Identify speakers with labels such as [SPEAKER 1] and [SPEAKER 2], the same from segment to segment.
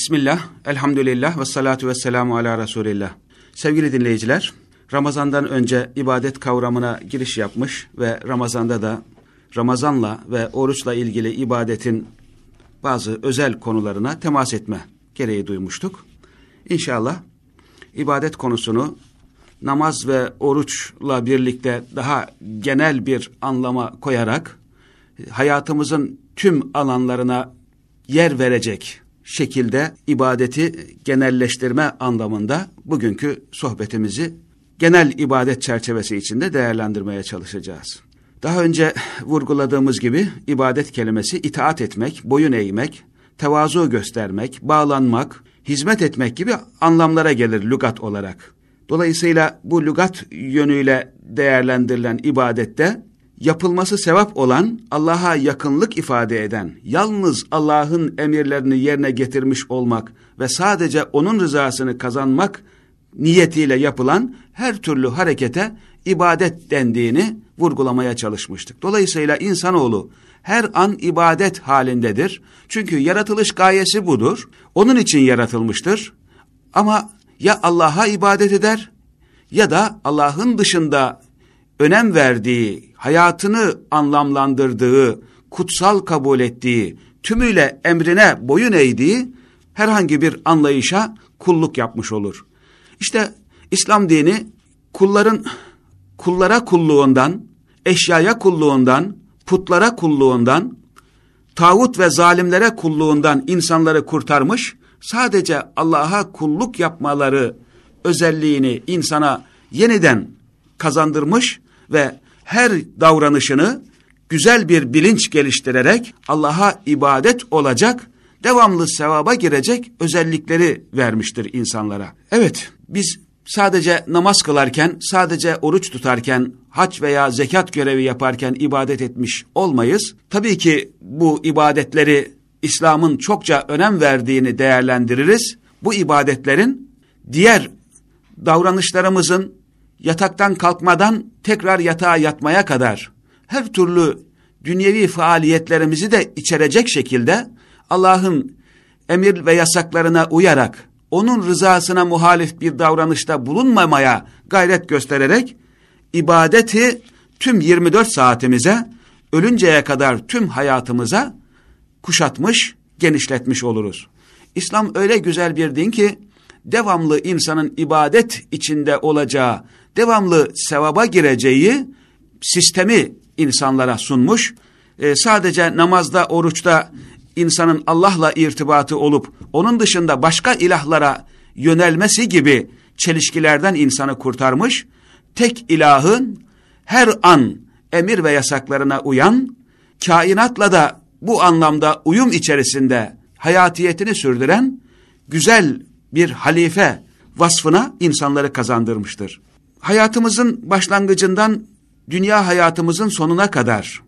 [SPEAKER 1] Bismillah, elhamdülillah ve salatu ve selamu ala Resulillah. Sevgili dinleyiciler, Ramazan'dan önce ibadet kavramına giriş yapmış ve Ramazan'da da Ramazan'la ve oruçla ilgili ibadetin bazı özel konularına temas etme gereği duymuştuk. İnşallah ibadet konusunu namaz ve oruçla birlikte daha genel bir anlama koyarak hayatımızın tüm alanlarına yer verecek şekilde ibadeti genelleştirme anlamında bugünkü sohbetimizi genel ibadet çerçevesi içinde değerlendirmeye çalışacağız. Daha önce vurguladığımız gibi ibadet kelimesi itaat etmek, boyun eğmek, tevazu göstermek, bağlanmak, hizmet etmek gibi anlamlara gelir lügat olarak. Dolayısıyla bu lügat yönüyle değerlendirilen ibadette yapılması sevap olan, Allah'a yakınlık ifade eden, yalnız Allah'ın emirlerini yerine getirmiş olmak ve sadece O'nun rızasını kazanmak niyetiyle yapılan her türlü harekete ibadet dendiğini vurgulamaya çalışmıştık. Dolayısıyla insanoğlu her an ibadet halindedir. Çünkü yaratılış gayesi budur. Onun için yaratılmıştır. Ama ya Allah'a ibadet eder ya da Allah'ın dışında önem verdiği, hayatını anlamlandırdığı, kutsal kabul ettiği, tümüyle emrine boyun eğdiği herhangi bir anlayışa kulluk yapmış olur. İşte İslam dini kulların kullara kulluğundan, eşyaya kulluğundan, putlara kulluğundan, tağut ve zalimlere kulluğundan insanları kurtarmış, sadece Allah'a kulluk yapmaları özelliğini insana yeniden kazandırmış ve her davranışını güzel bir bilinç geliştirerek Allah'a ibadet olacak, devamlı sevaba girecek özellikleri vermiştir insanlara. Evet, biz sadece namaz kılarken, sadece oruç tutarken, hac veya zekat görevi yaparken ibadet etmiş olmayız. Tabii ki bu ibadetleri İslam'ın çokça önem verdiğini değerlendiririz. Bu ibadetlerin diğer davranışlarımızın yataktan kalkmadan tekrar yatağa yatmaya kadar her türlü dünyevi faaliyetlerimizi de içerecek şekilde Allah'ın emir ve yasaklarına uyarak onun rızasına muhalif bir davranışta bulunmamaya gayret göstererek ibadeti tüm 24 saatimize ölünceye kadar tüm hayatımıza kuşatmış, genişletmiş oluruz. İslam öyle güzel bir din ki devamlı insanın ibadet içinde olacağı, devamlı sevaba gireceği sistemi insanlara sunmuş. Ee, sadece namazda, oruçta insanın Allah'la irtibatı olup onun dışında başka ilahlara yönelmesi gibi çelişkilerden insanı kurtarmış. Tek ilahın her an emir ve yasaklarına uyan, kainatla da bu anlamda uyum içerisinde hayatiyetini sürdüren güzel bir halife vasfına insanları kazandırmıştır. Hayatımızın başlangıcından dünya hayatımızın sonuna kadar,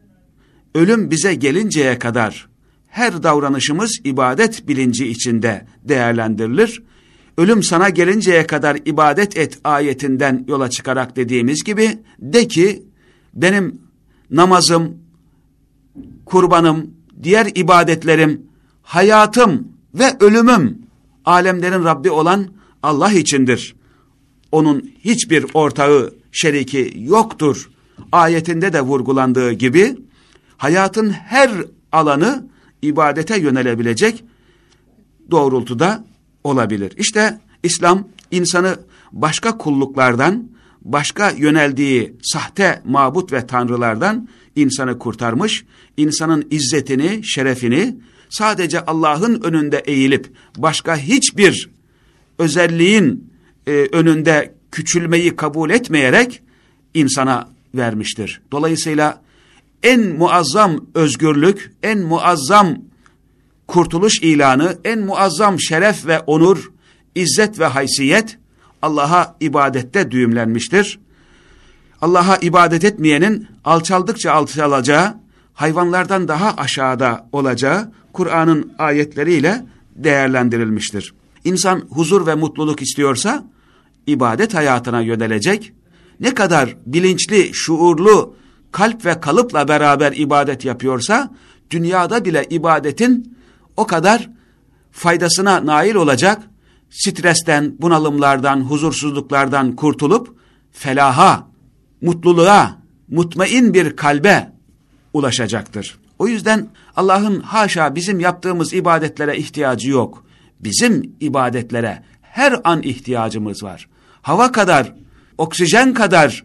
[SPEAKER 1] ölüm bize gelinceye kadar her davranışımız ibadet bilinci içinde değerlendirilir. Ölüm sana gelinceye kadar ibadet et ayetinden yola çıkarak dediğimiz gibi de ki benim namazım, kurbanım, diğer ibadetlerim, hayatım ve ölümüm alemlerin Rabbi olan Allah içindir. Onun hiçbir ortağı, şeriki yoktur. Ayetinde de vurgulandığı gibi hayatın her alanı ibadete yönelebilecek doğrultuda olabilir. İşte İslam insanı başka kulluklardan, başka yöneldiği sahte mabut ve tanrılardan insanı kurtarmış, insanın izzetini, şerefini sadece Allah'ın önünde eğilip başka hiçbir özelliğin e, önünde küçülmeyi kabul etmeyerek insana vermiştir. Dolayısıyla en muazzam özgürlük, en muazzam kurtuluş ilanı, en muazzam şeref ve onur, izzet ve haysiyet Allah'a ibadette düğümlenmiştir. Allah'a ibadet etmeyenin alçaldıkça alçalacağı, hayvanlardan daha aşağıda olacağı Kur'an'ın ayetleriyle değerlendirilmiştir. İnsan huzur ve mutluluk istiyorsa ibadet hayatına yönelecek. Ne kadar bilinçli, şuurlu, kalp ve kalıpla beraber ibadet yapıyorsa dünyada bile ibadetin o kadar faydasına nail olacak, stresten, bunalımlardan, huzursuzluklardan kurtulup felaha, mutluluğa, mutmain bir kalbe ulaşacaktır. O yüzden Allah'ın haşa bizim yaptığımız ibadetlere ihtiyacı yok. Bizim ibadetlere her an ihtiyacımız var. Hava kadar, oksijen kadar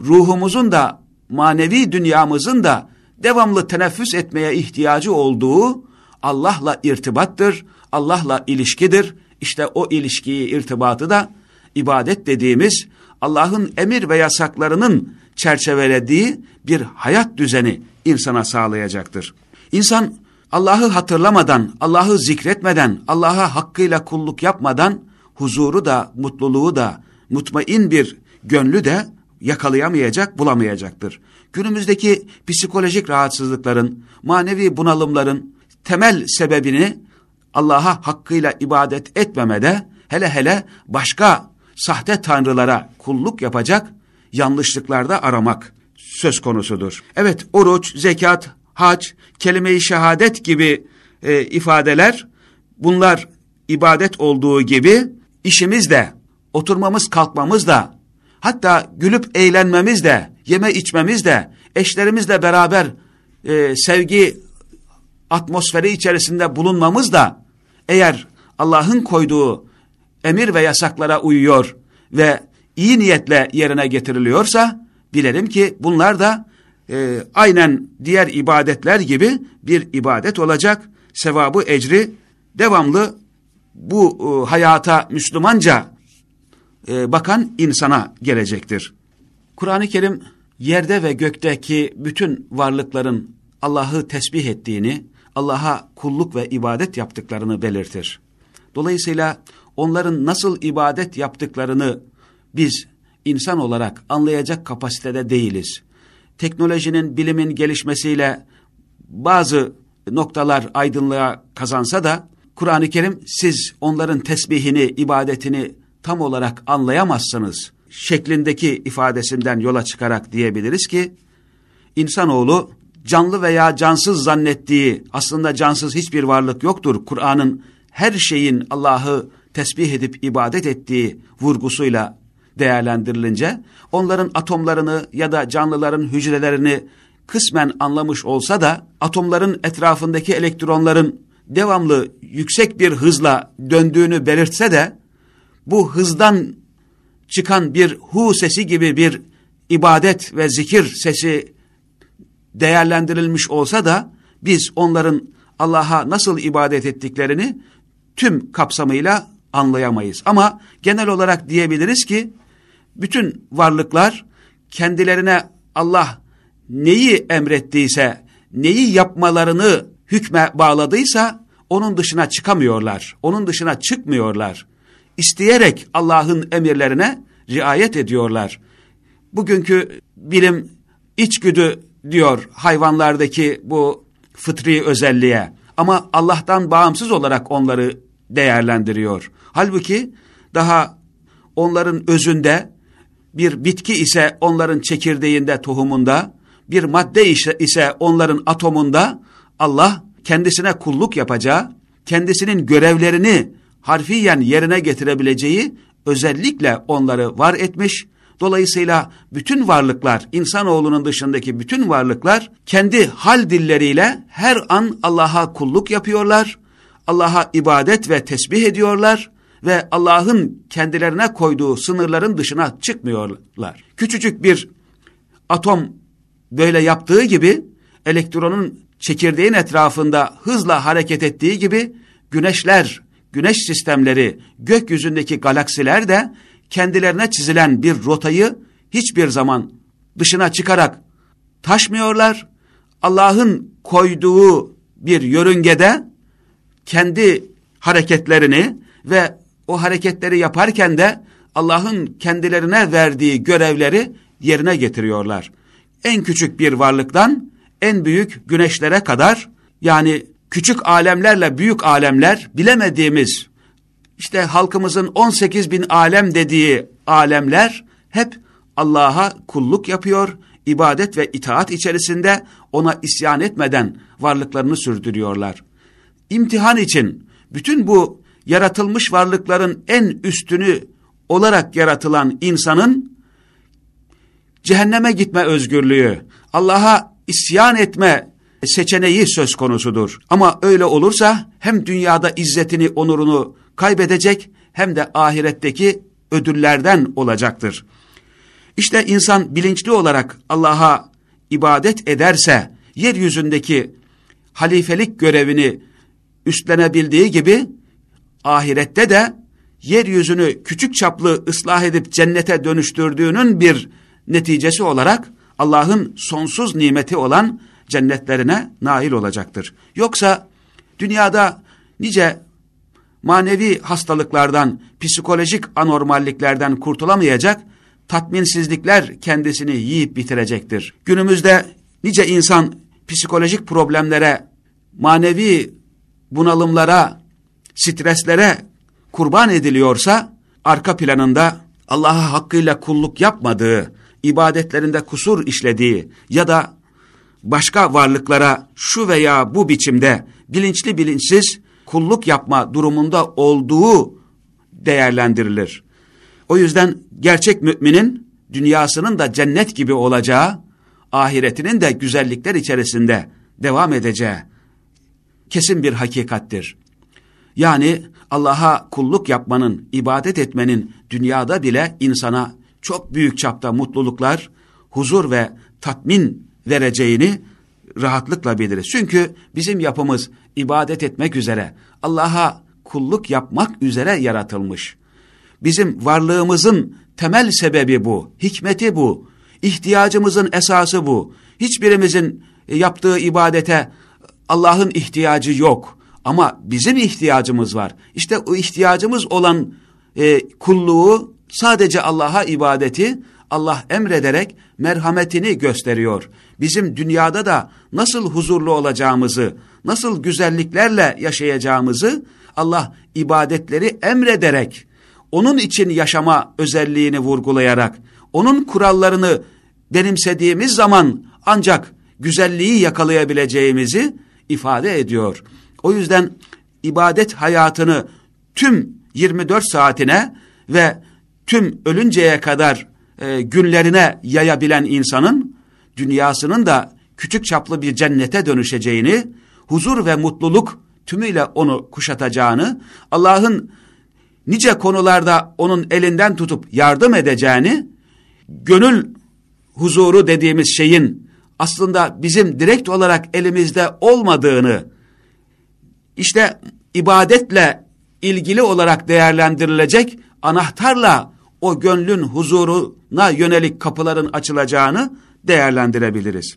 [SPEAKER 1] ruhumuzun da manevi dünyamızın da devamlı teneffüs etmeye ihtiyacı olduğu Allah'la irtibattır, Allah'la ilişkidir. İşte o ilişkiyi, irtibatı da ibadet dediğimiz Allah'ın emir ve yasaklarının çerçevelediği bir hayat düzeni insana sağlayacaktır. İnsan Allah'ı hatırlamadan, Allah'ı zikretmeden, Allah'a hakkıyla kulluk yapmadan huzuru da, mutluluğu da, mutmain bir gönlü de yakalayamayacak, bulamayacaktır. Günümüzdeki psikolojik rahatsızlıkların, manevi bunalımların temel sebebini Allah'a hakkıyla ibadet etmemede, hele hele başka sahte tanrılara kulluk yapacak yanlışlıklarda aramak söz konusudur. Evet, oruç, zekat, hac, kelime-i şehadet gibi e, ifadeler, bunlar ibadet olduğu gibi işimiz de, oturmamız kalkmamız da, hatta gülüp eğlenmemiz de, yeme içmemiz de, eşlerimizle beraber e, sevgi atmosferi içerisinde bulunmamız da, eğer Allah'ın koyduğu emir ve yasaklara uyuyor ve iyi niyetle yerine getiriliyorsa, bilelim ki bunlar da e, aynen diğer ibadetler gibi bir ibadet olacak. Sevabı, ecri devamlı bu e, hayata Müslümanca e, bakan insana gelecektir. Kur'an-ı Kerim yerde ve gökteki bütün varlıkların Allah'ı tesbih ettiğini, Allah'a kulluk ve ibadet yaptıklarını belirtir. Dolayısıyla onların nasıl ibadet yaptıklarını biz insan olarak anlayacak kapasitede değiliz. Teknolojinin, bilimin gelişmesiyle bazı noktalar aydınlığa kazansa da Kur'an-ı Kerim siz onların tesbihini, ibadetini tam olarak anlayamazsınız şeklindeki ifadesinden yola çıkarak diyebiliriz ki insanoğlu canlı veya cansız zannettiği aslında cansız hiçbir varlık yoktur. Kur'an'ın her şeyin Allah'ı tesbih edip ibadet ettiği vurgusuyla değerlendirilince onların atomlarını ya da canlıların hücrelerini kısmen anlamış olsa da atomların etrafındaki elektronların devamlı yüksek bir hızla döndüğünü belirtse de bu hızdan çıkan bir hu sesi gibi bir ibadet ve zikir sesi değerlendirilmiş olsa da biz onların Allah'a nasıl ibadet ettiklerini tüm kapsamıyla anlayamayız. Ama genel olarak diyebiliriz ki bütün varlıklar kendilerine Allah neyi emrettiyse, neyi yapmalarını hükme bağladıysa onun dışına çıkamıyorlar. Onun dışına çıkmıyorlar. İsteyerek Allah'ın emirlerine riayet ediyorlar. Bugünkü bilim içgüdü diyor hayvanlardaki bu fıtri özelliğe. Ama Allah'tan bağımsız olarak onları değerlendiriyor. Halbuki daha onların özünde bir bitki ise onların çekirdeğinde, tohumunda, bir madde ise onların atomunda Allah kendisine kulluk yapacağı, kendisinin görevlerini harfiyen yerine getirebileceği özellikle onları var etmiş. Dolayısıyla bütün varlıklar, insanoğlunun dışındaki bütün varlıklar kendi hal dilleriyle her an Allah'a kulluk yapıyorlar. Allah'a ibadet ve tesbih ediyorlar ve Allah'ın kendilerine koyduğu sınırların dışına çıkmıyorlar. Küçücük bir atom böyle yaptığı gibi elektronun çekirdeğin etrafında hızla hareket ettiği gibi güneşler, güneş sistemleri, gökyüzündeki galaksiler de kendilerine çizilen bir rotayı hiçbir zaman dışına çıkarak taşmıyorlar. Allah'ın koyduğu bir yörüngede kendi hareketlerini ve o hareketleri yaparken de Allah'ın kendilerine verdiği görevleri yerine getiriyorlar. En küçük bir varlıktan en büyük güneşlere kadar yani küçük alemlerle büyük alemler bilemediğimiz işte halkımızın 18 bin alem dediği alemler hep Allah'a kulluk yapıyor, ibadet ve itaat içerisinde ona isyan etmeden varlıklarını sürdürüyorlar. İmtihan için bütün bu yaratılmış varlıkların en üstünü olarak yaratılan insanın cehenneme gitme özgürlüğü, Allah'a isyan etme seçeneği söz konusudur. Ama öyle olursa hem dünyada izzetini, onurunu kaybedecek hem de ahiretteki ödüllerden olacaktır. İşte insan bilinçli olarak Allah'a ibadet ederse yeryüzündeki halifelik görevini üstlenebildiği gibi ahirette de yeryüzünü küçük çaplı ıslah edip cennete dönüştürdüğünün bir neticesi olarak Allah'ın sonsuz nimeti olan cennetlerine nail olacaktır. Yoksa dünyada nice manevi hastalıklardan, psikolojik anormalliklerden kurtulamayacak, tatminsizlikler kendisini yiyip bitirecektir. Günümüzde nice insan psikolojik problemlere, manevi bunalımlara, streslere kurban ediliyorsa, arka planında Allah'a hakkıyla kulluk yapmadığı, ibadetlerinde kusur işlediği ya da başka varlıklara şu veya bu biçimde bilinçli bilinçsiz kulluk yapma durumunda olduğu değerlendirilir. O yüzden gerçek müminin dünyasının da cennet gibi olacağı, ahiretinin de güzellikler içerisinde devam edeceği kesin bir hakikattir. Yani Allah'a kulluk yapmanın, ibadet etmenin dünyada bile insana çok büyük çapta mutluluklar, huzur ve tatmin vereceğini rahatlıkla biliriz. Çünkü bizim yapımız ibadet etmek üzere, Allah'a kulluk yapmak üzere yaratılmış. Bizim varlığımızın temel sebebi bu, hikmeti bu, ihtiyacımızın esası bu. Hiçbirimizin yaptığı ibadete Allah'ın ihtiyacı yok ama bizim ihtiyacımız var. İşte o ihtiyacımız olan e, kulluğu sadece Allah'a ibadeti Allah emrederek merhametini gösteriyor. Bizim dünyada da nasıl huzurlu olacağımızı, nasıl güzelliklerle yaşayacağımızı Allah ibadetleri emrederek, onun için yaşama özelliğini vurgulayarak, onun kurallarını benimsediğimiz zaman ancak güzelliği yakalayabileceğimizi ifade ediyor. O yüzden ibadet hayatını tüm 24 saatine ve tüm ölünceye kadar e, günlerine yayabilen insanın dünyasının da küçük çaplı bir cennete dönüşeceğini, huzur ve mutluluk tümüyle onu kuşatacağını, Allah'ın nice konularda onun elinden tutup yardım edeceğini, gönül huzuru dediğimiz şeyin aslında bizim direkt olarak elimizde olmadığını, işte ibadetle ilgili olarak değerlendirilecek anahtarla o gönlün huzuruna yönelik kapıların açılacağını değerlendirebiliriz.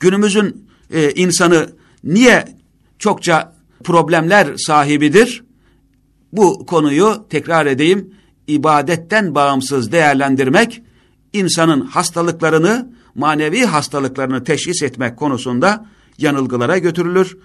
[SPEAKER 1] Günümüzün e, insanı niye çokça problemler sahibidir? Bu konuyu tekrar edeyim, ibadetten bağımsız değerlendirmek, insanın hastalıklarını, manevi hastalıklarını teşhis etmek konusunda yanılgılara götürülür,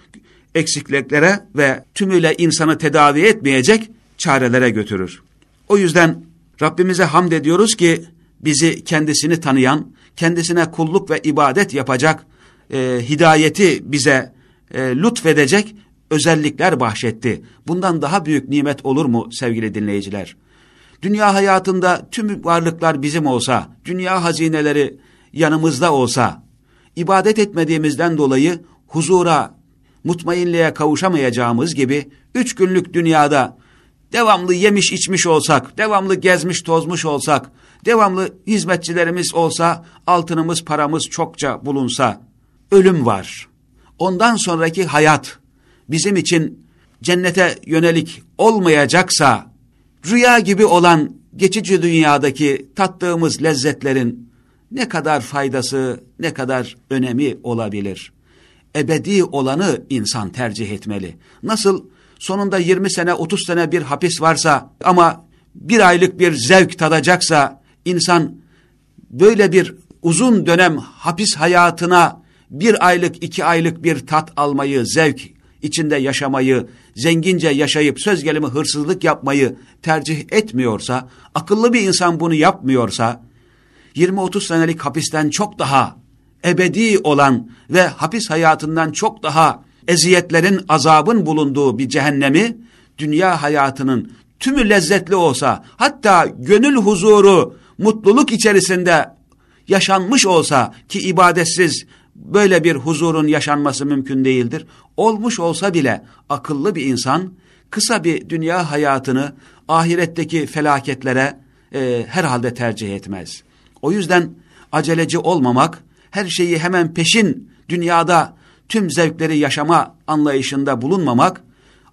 [SPEAKER 1] eksikliklere ve tümüyle insanı tedavi etmeyecek çarelere götürür. O yüzden Rabbimize hamd ediyoruz ki bizi kendisini tanıyan, kendisine kulluk ve ibadet yapacak, e, hidayeti bize e, lütfedecek özellikler bahşetti. Bundan daha büyük nimet olur mu sevgili dinleyiciler? Dünya hayatında tüm varlıklar bizim olsa, dünya hazineleri yanımızda olsa, ibadet etmediğimizden dolayı huzura, mutmainliğe kavuşamayacağımız gibi üç günlük dünyada devamlı yemiş içmiş olsak, devamlı gezmiş tozmuş olsak, devamlı hizmetçilerimiz olsa, altınımız paramız çokça bulunsa, ölüm var. Ondan sonraki hayat bizim için cennete yönelik olmayacaksa, rüya gibi olan geçici dünyadaki tattığımız lezzetlerin ne kadar faydası, ne kadar önemi olabilir? Ebedi olanı insan tercih etmeli. Nasıl sonunda 20 sene 30 sene bir hapis varsa ama bir aylık bir zevk tadacaksa insan böyle bir uzun dönem hapis hayatına bir aylık iki aylık bir tat almayı, zevk içinde yaşamayı, zengince yaşayıp söz gelimi hırsızlık yapmayı tercih etmiyorsa, akıllı bir insan bunu yapmıyorsa, 20-30 senelik hapisten çok daha ebedi olan ve hapis hayatından çok daha eziyetlerin, azabın bulunduğu bir cehennemi dünya hayatının tümü lezzetli olsa, hatta gönül huzuru, mutluluk içerisinde yaşanmış olsa ki ibadetsiz böyle bir huzurun yaşanması mümkün değildir. Olmuş olsa bile akıllı bir insan kısa bir dünya hayatını ahiretteki felaketlere e, herhalde tercih etmez. O yüzden aceleci olmamak, her şeyi hemen peşin dünyada tüm zevkleri yaşama anlayışında bulunmamak,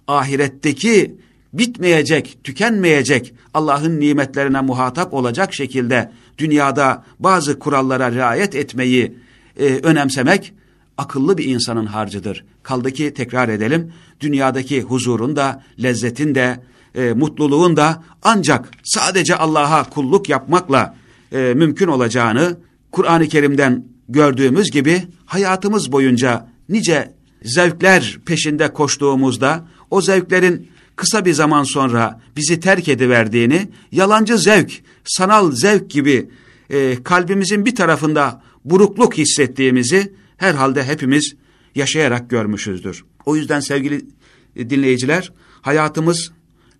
[SPEAKER 1] ahiretteki bitmeyecek, tükenmeyecek Allah'ın nimetlerine muhatap olacak şekilde dünyada bazı kurallara riayet etmeyi e, önemsemek akıllı bir insanın harcıdır. Kaldı ki tekrar edelim, dünyadaki huzurun da, lezzetin de, e, mutluluğun da ancak sadece Allah'a kulluk yapmakla e, mümkün olacağını Kur'an-ı Kerim'den gördüğümüz gibi hayatımız boyunca nice zevkler peşinde koştuğumuzda o zevklerin kısa bir zaman sonra bizi terk ediverdiğini, yalancı zevk, sanal zevk gibi e, kalbimizin bir tarafında burukluk hissettiğimizi herhalde hepimiz yaşayarak görmüşüzdür. O yüzden sevgili dinleyiciler, hayatımız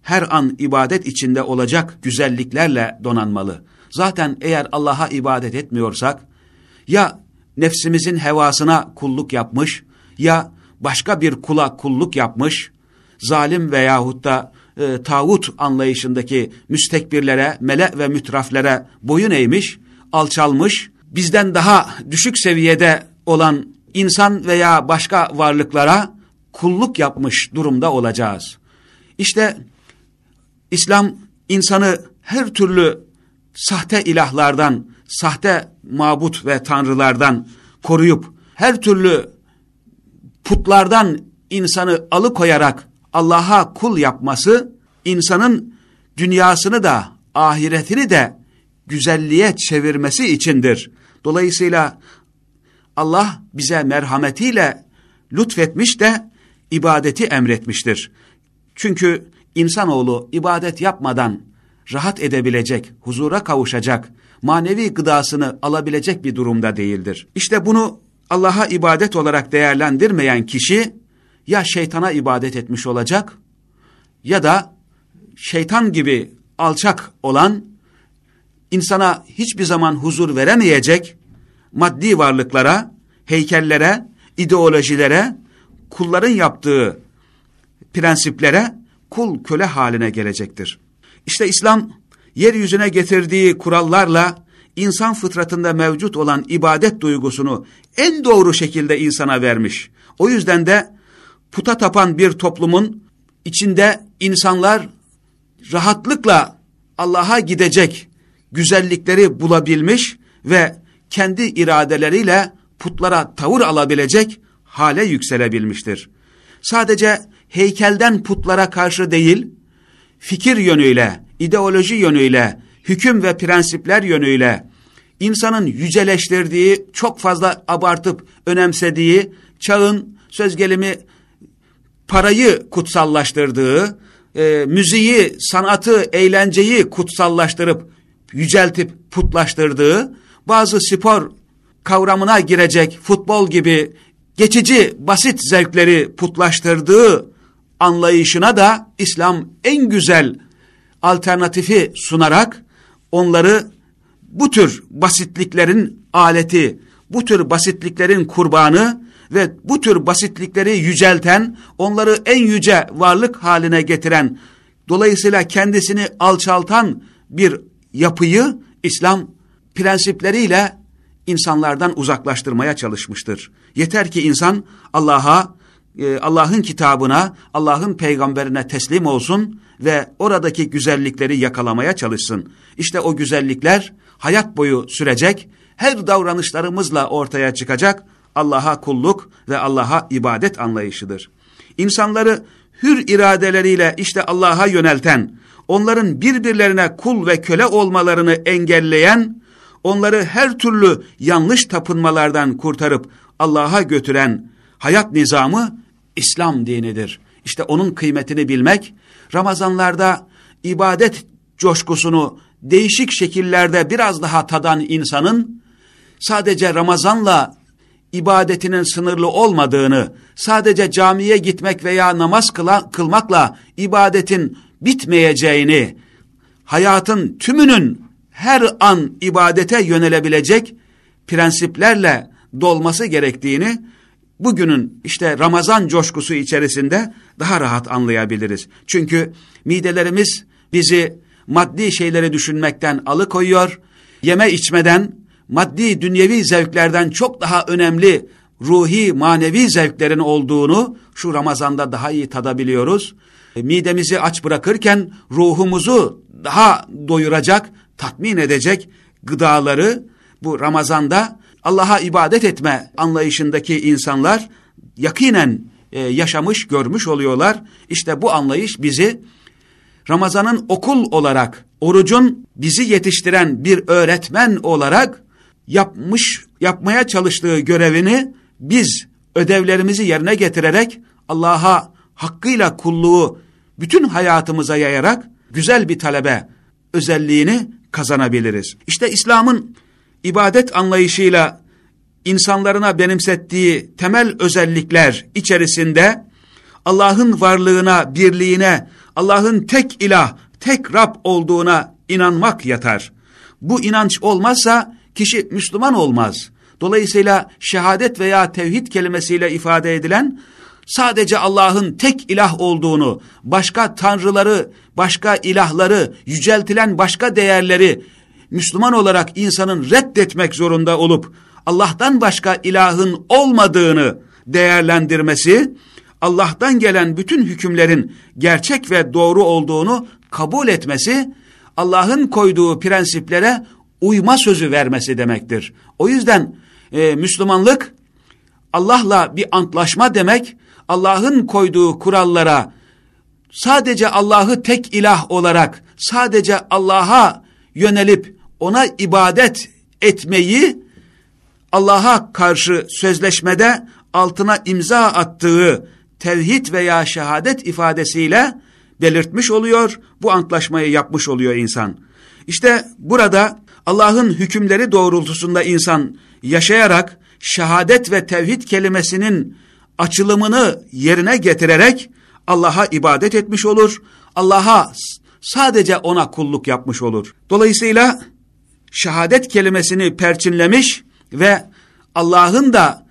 [SPEAKER 1] her an ibadet içinde olacak güzelliklerle donanmalı. Zaten eğer Allah'a ibadet etmiyorsak, ya nefsimizin hevasına kulluk yapmış, ya başka bir kula kulluk yapmış, zalim veyahut da e, tağut anlayışındaki müstekbirlere, mele ve mütraflere boyun eğmiş, alçalmış, bizden daha düşük seviyede olan insan veya başka varlıklara kulluk yapmış durumda olacağız. İşte İslam insanı her türlü sahte ilahlardan, sahte mabut ve tanrılardan koruyup her türlü putlardan insanı alıkoyarak Allah'a kul yapması insanın dünyasını da ahiretini de güzelliğe çevirmesi içindir. Dolayısıyla Allah bize merhametiyle lütfetmiş de ibadeti emretmiştir. Çünkü insanoğlu ibadet yapmadan rahat edebilecek, huzura kavuşacak, manevi gıdasını alabilecek bir durumda değildir. İşte bunu Allah'a ibadet olarak değerlendirmeyen kişi ya şeytana ibadet etmiş olacak ya da şeytan gibi alçak olan insana hiçbir zaman huzur veremeyecek maddi varlıklara, heykellere, ideolojilere, kulların yaptığı prensiplere kul köle haline gelecektir. İşte İslam yeryüzüne getirdiği kurallarla insan fıtratında mevcut olan ibadet duygusunu en doğru şekilde insana vermiş. O yüzden de puta tapan bir toplumun içinde insanlar rahatlıkla Allah'a gidecek güzellikleri bulabilmiş ve kendi iradeleriyle putlara tavır alabilecek hale yükselebilmiştir. Sadece heykelden putlara karşı değil, fikir yönüyle, ideoloji yönüyle, hüküm ve prensipler yönüyle insanın yüceleştirdiği, çok fazla abartıp önemsediği, çağın söz gelimi parayı kutsallaştırdığı, e, müziği, sanatı, eğlenceyi kutsallaştırıp, yüceltip putlaştırdığı, bazı spor kavramına girecek futbol gibi geçici basit zevkleri putlaştırdığı anlayışına da İslam en güzel alternatifi sunarak onları bu tür basitliklerin aleti, bu tür basitliklerin kurbanı ve bu tür basitlikleri yücelten, onları en yüce varlık haline getiren, dolayısıyla kendisini alçaltan bir yapıyı İslam prensipleriyle insanlardan uzaklaştırmaya çalışmıştır. Yeter ki insan Allah'a, e, Allah'ın kitabına, Allah'ın peygamberine teslim olsun ve oradaki güzellikleri yakalamaya çalışsın. İşte o güzellikler hayat boyu sürecek, her davranışlarımızla ortaya çıkacak Allah'a kulluk ve Allah'a ibadet anlayışıdır. İnsanları hür iradeleriyle işte Allah'a yönelten, onların birbirlerine kul ve köle olmalarını engelleyen, onları her türlü yanlış tapınmalardan kurtarıp Allah'a götüren hayat nizamı İslam dinidir. İşte onun kıymetini bilmek, Ramazanlarda ibadet coşkusunu değişik şekillerde biraz daha tadan insanın, sadece Ramazanla ibadetinin sınırlı olmadığını, sadece camiye gitmek veya namaz kıla, kılmakla ibadetin bitmeyeceğini, hayatın tümünün her an ibadete yönelebilecek prensiplerle dolması gerektiğini bugünün işte Ramazan coşkusu içerisinde daha rahat anlayabiliriz. Çünkü midelerimiz bizi maddi şeyleri düşünmekten alıkoyuyor, yeme içmeden, maddi dünyevi zevklerden çok daha önemli ruhi manevi zevklerin olduğunu şu Ramazan'da daha iyi tadabiliyoruz. E, midemizi aç bırakırken ruhumuzu daha doyuracak, tatmin edecek gıdaları bu Ramazan'da Allah'a ibadet etme anlayışındaki insanlar yakinen e, yaşamış, görmüş oluyorlar. İşte bu anlayış bizi Ramazan'ın okul olarak, orucun bizi yetiştiren bir öğretmen olarak yapmış, yapmaya çalıştığı görevini biz ödevlerimizi yerine getirerek Allah'a hakkıyla kulluğu bütün hayatımıza yayarak güzel bir talebe özelliğini kazanabiliriz. İşte İslam'ın ibadet anlayışıyla insanlarına benimsettiği temel özellikler içerisinde Allah'ın varlığına, birliğine, Allah'ın tek ilah, tek Rab olduğuna inanmak yatar. Bu inanç olmazsa kişi Müslüman olmaz. Dolayısıyla şehadet veya tevhid kelimesiyle ifade edilen sadece Allah'ın tek ilah olduğunu, başka tanrıları, başka ilahları, yüceltilen başka değerleri Müslüman olarak insanın reddetmek zorunda olup Allah'tan başka ilahın olmadığını değerlendirmesi, Allah'tan gelen bütün hükümlerin gerçek ve doğru olduğunu kabul etmesi, Allah'ın koyduğu prensiplere uyma sözü vermesi demektir. O yüzden e, Müslümanlık Allah'la bir antlaşma demek, Allah'ın koyduğu kurallara sadece Allah'ı tek ilah olarak, sadece Allah'a yönelip ona ibadet etmeyi Allah'a karşı sözleşmede altına imza attığı tevhid veya şehadet ifadesiyle belirtmiş oluyor, bu antlaşmayı yapmış oluyor insan. İşte burada Allah'ın hükümleri doğrultusunda insan yaşayarak şehadet ve tevhid kelimesinin açılımını yerine getirerek Allah'a ibadet etmiş olur. Allah'a sadece ona kulluk yapmış olur. Dolayısıyla şehadet kelimesini perçinlemiş ve Allah'ın da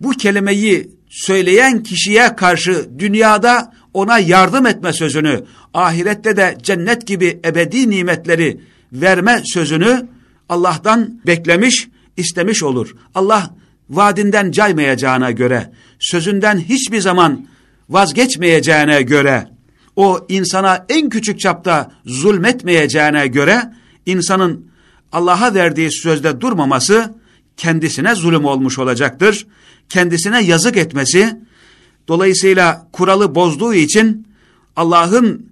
[SPEAKER 1] bu kelimeyi söyleyen kişiye karşı dünyada ona yardım etme sözünü, ahirette de cennet gibi ebedi nimetleri verme sözünü Allah'tan beklemiş, istemiş olur. Allah vaadinden caymayacağına göre, sözünden hiçbir zaman vazgeçmeyeceğine göre, o insana en küçük çapta zulmetmeyeceğine göre, insanın Allah'a verdiği sözde durmaması, kendisine zulüm olmuş olacaktır. Kendisine yazık etmesi, dolayısıyla kuralı bozduğu için Allah'ın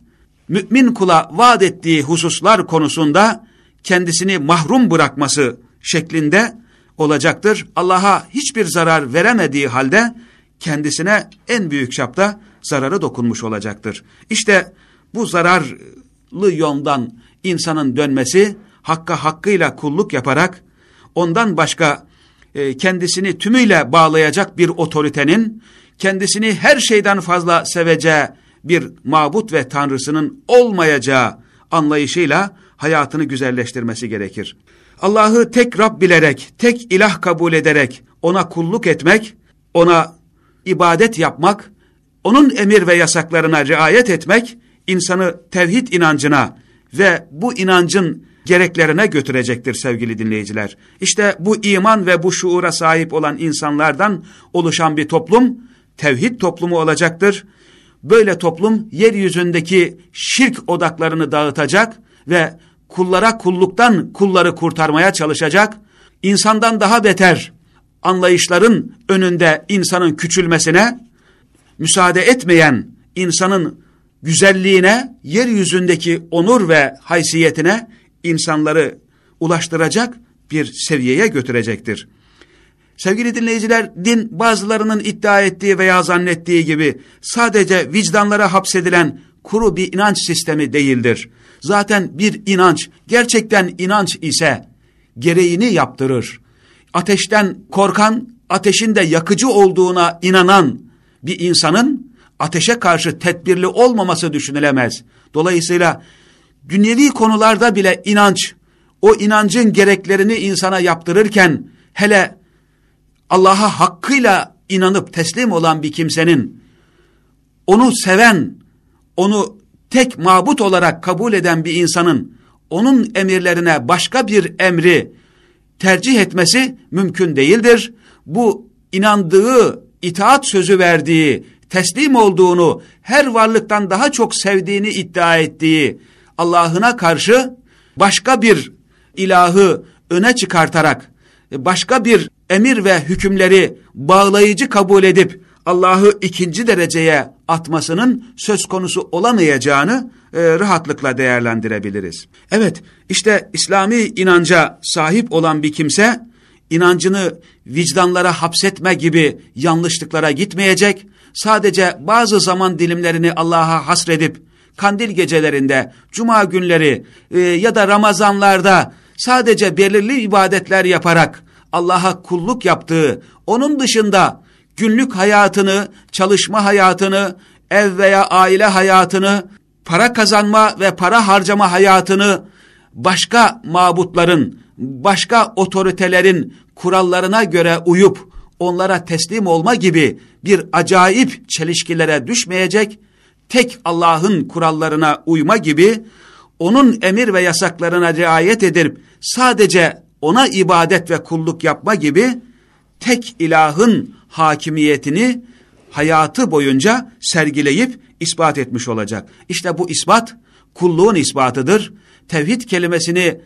[SPEAKER 1] mümin kula vaat ettiği hususlar konusunda kendisini mahrum bırakması şeklinde olacaktır. Allah'a hiçbir zarar veremediği halde kendisine en büyük çapta zararı dokunmuş olacaktır. İşte bu zararlı yoldan insanın dönmesi, hakka hakkıyla kulluk yaparak ondan başka e, kendisini tümüyle bağlayacak bir otoritenin, kendisini her şeyden fazla seveceği bir mabut ve tanrısının olmayacağı anlayışıyla hayatını güzelleştirmesi gerekir. Allah'ı tek Rab bilerek, tek ilah kabul ederek ona kulluk etmek, ona ibadet yapmak, onun emir ve yasaklarına riayet etmek, insanı tevhid inancına ve bu inancın gereklerine götürecektir sevgili dinleyiciler. İşte bu iman ve bu şuura sahip olan insanlardan oluşan bir toplum, tevhid toplumu olacaktır. Böyle toplum yeryüzündeki şirk odaklarını dağıtacak ve kullara kulluktan kulları kurtarmaya çalışacak, insandan daha beter anlayışların önünde insanın küçülmesine, müsaade etmeyen insanın güzelliğine, yeryüzündeki onur ve haysiyetine insanları ulaştıracak bir seviyeye götürecektir. Sevgili dinleyiciler, din bazılarının iddia ettiği veya zannettiği gibi sadece vicdanlara hapsedilen kuru bir inanç sistemi değildir. Zaten bir inanç, gerçekten inanç ise gereğini yaptırır. Ateşten korkan ateşin de yakıcı olduğuna inanan bir insanın ateşe karşı tedbirli olmaması düşünülemez. Dolayısıyla dünyevi konularda bile inanç, o inancın gereklerini insana yaptırırken hele Allah'a hakkıyla inanıp teslim olan bir kimsenin onu seven, onu tek mabut olarak kabul eden bir insanın onun emirlerine başka bir emri tercih etmesi mümkün değildir. Bu inandığı, itaat sözü verdiği, teslim olduğunu, her varlıktan daha çok sevdiğini iddia ettiği Allah'ına karşı başka bir ilahı öne çıkartarak, başka bir emir ve hükümleri bağlayıcı kabul edip Allah'ı ikinci dereceye atmasının söz konusu olamayacağını e, rahatlıkla değerlendirebiliriz. Evet, işte İslami inanca sahip olan bir kimse, inancını vicdanlara hapsetme gibi yanlışlıklara gitmeyecek, sadece bazı zaman dilimlerini Allah'a hasredip, kandil gecelerinde, cuma günleri e, ya da Ramazanlarda sadece belirli ibadetler yaparak Allah'a kulluk yaptığı, onun dışında günlük hayatını, çalışma hayatını, ev veya aile hayatını, para kazanma ve para harcama hayatını başka mabutların, başka otoritelerin kurallarına göre uyup onlara teslim olma gibi bir acayip çelişkilere düşmeyecek, tek Allah'ın kurallarına uyma gibi, onun emir ve yasaklarına riayet edip sadece ona ibadet ve kulluk yapma gibi tek ilahın hakimiyetini hayatı boyunca sergileyip ispat etmiş olacak. İşte bu ispat kulluğun ispatıdır. Tevhid kelimesini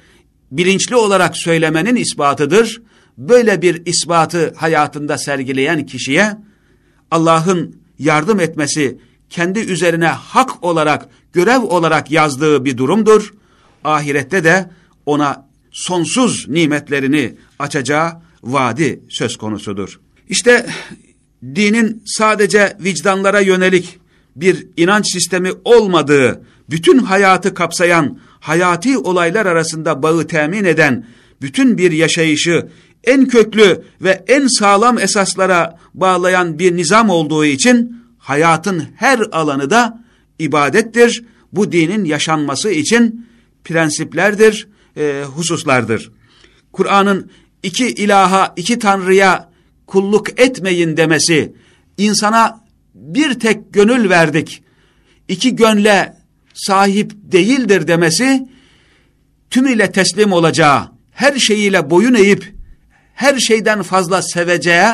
[SPEAKER 1] bilinçli olarak söylemenin ispatıdır. Böyle bir ispatı hayatında sergileyen kişiye Allah'ın yardım etmesi kendi üzerine hak olarak, görev olarak yazdığı bir durumdur. Ahirette de ona sonsuz nimetlerini açacağı vaadi söz konusudur. İşte dinin sadece vicdanlara yönelik bir inanç sistemi olmadığı, bütün hayatı kapsayan, hayati olaylar arasında bağı temin eden, bütün bir yaşayışı en köklü ve en sağlam esaslara bağlayan bir nizam olduğu için hayatın her alanı da ibadettir. Bu dinin yaşanması için prensiplerdir, e, hususlardır. Kur'an'ın iki ilaha, iki tanrıya kulluk etmeyin demesi, insana bir tek gönül verdik, iki gönle sahip değildir demesi, tümüyle teslim olacağı, her şeyiyle boyun eğip, her şeyden fazla seveceği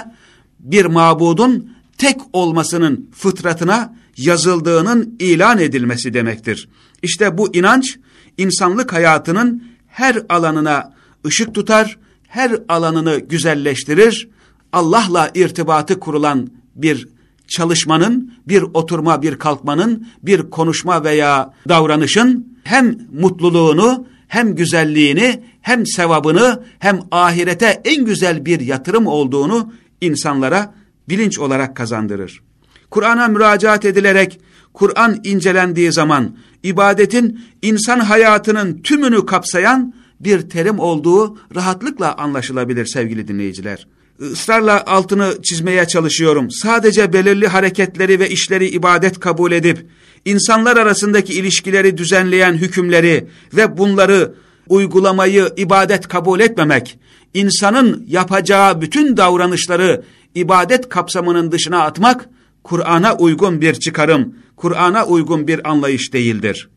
[SPEAKER 1] bir mabudun tek olmasının fıtratına yazıldığının ilan edilmesi demektir. İşte bu inanç, insanlık hayatının her alanına ışık tutar, her alanını güzelleştirir, Allah'la irtibatı kurulan bir çalışmanın, bir oturma, bir kalkmanın, bir konuşma veya davranışın hem mutluluğunu, hem güzelliğini, hem sevabını, hem ahirete en güzel bir yatırım olduğunu insanlara bilinç olarak kazandırır. Kur'an'a müracaat edilerek, Kur'an incelendiği zaman, ibadetin insan hayatının tümünü kapsayan bir terim olduğu rahatlıkla anlaşılabilir sevgili dinleyiciler ısrarla altını çizmeye çalışıyorum. Sadece belirli hareketleri ve işleri ibadet kabul edip, insanlar arasındaki ilişkileri düzenleyen hükümleri ve bunları uygulamayı ibadet kabul etmemek, insanın yapacağı bütün davranışları ibadet kapsamının dışına atmak, Kur'an'a uygun bir çıkarım, Kur'an'a uygun bir anlayış değildir.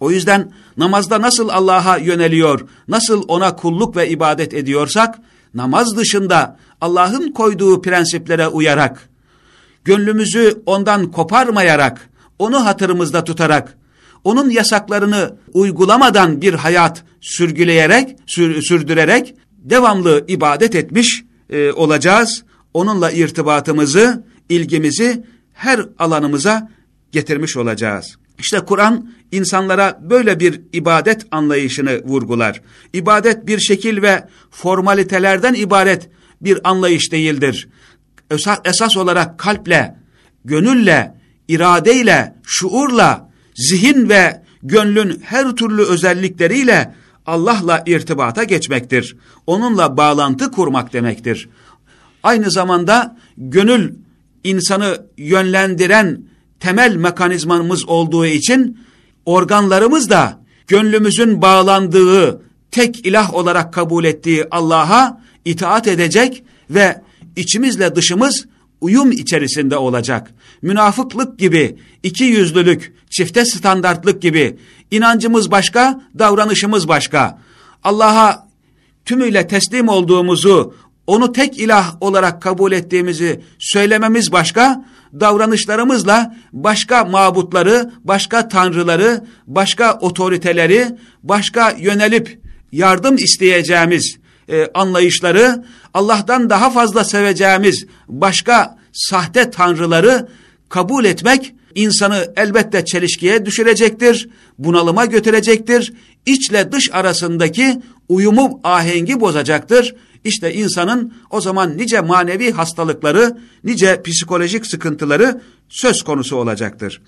[SPEAKER 1] O yüzden namazda nasıl Allah'a yöneliyor, nasıl ona kulluk ve ibadet ediyorsak, namaz dışında Allah'ın koyduğu prensiplere uyarak, gönlümüzü ondan koparmayarak, onu hatırımızda tutarak, onun yasaklarını uygulamadan bir hayat sürgüleyerek, sür, sürdürerek devamlı ibadet etmiş e, olacağız. Onunla irtibatımızı, ilgimizi her alanımıza getirmiş olacağız. İşte Kur'an insanlara böyle bir ibadet anlayışını vurgular. İbadet bir şekil ve formalitelerden ibaret bir anlayış değildir. Esas olarak kalple, gönülle, iradeyle, şuurla, zihin ve gönlün her türlü özellikleriyle Allah'la irtibata geçmektir. Onunla bağlantı kurmak demektir. Aynı zamanda gönül insanı yönlendiren temel mekanizmamız olduğu için organlarımız da gönlümüzün bağlandığı tek ilah olarak kabul ettiği Allah'a itaat edecek ve içimizle dışımız uyum içerisinde olacak. Münafıklık gibi, iki yüzlülük, çifte standartlık gibi inancımız başka, davranışımız başka. Allah'a tümüyle teslim olduğumuzu, onu tek ilah olarak kabul ettiğimizi söylememiz başka, davranışlarımızla başka mabutları, başka tanrıları, başka otoriteleri, başka yönelip yardım isteyeceğimiz e, anlayışları, Allah'tan daha fazla seveceğimiz başka sahte tanrıları kabul etmek insanı elbette çelişkiye düşürecektir, bunalıma götürecektir, içle dış arasındaki uyumu ahengi bozacaktır. İşte insanın o zaman nice manevi hastalıkları, nice psikolojik sıkıntıları söz konusu olacaktır.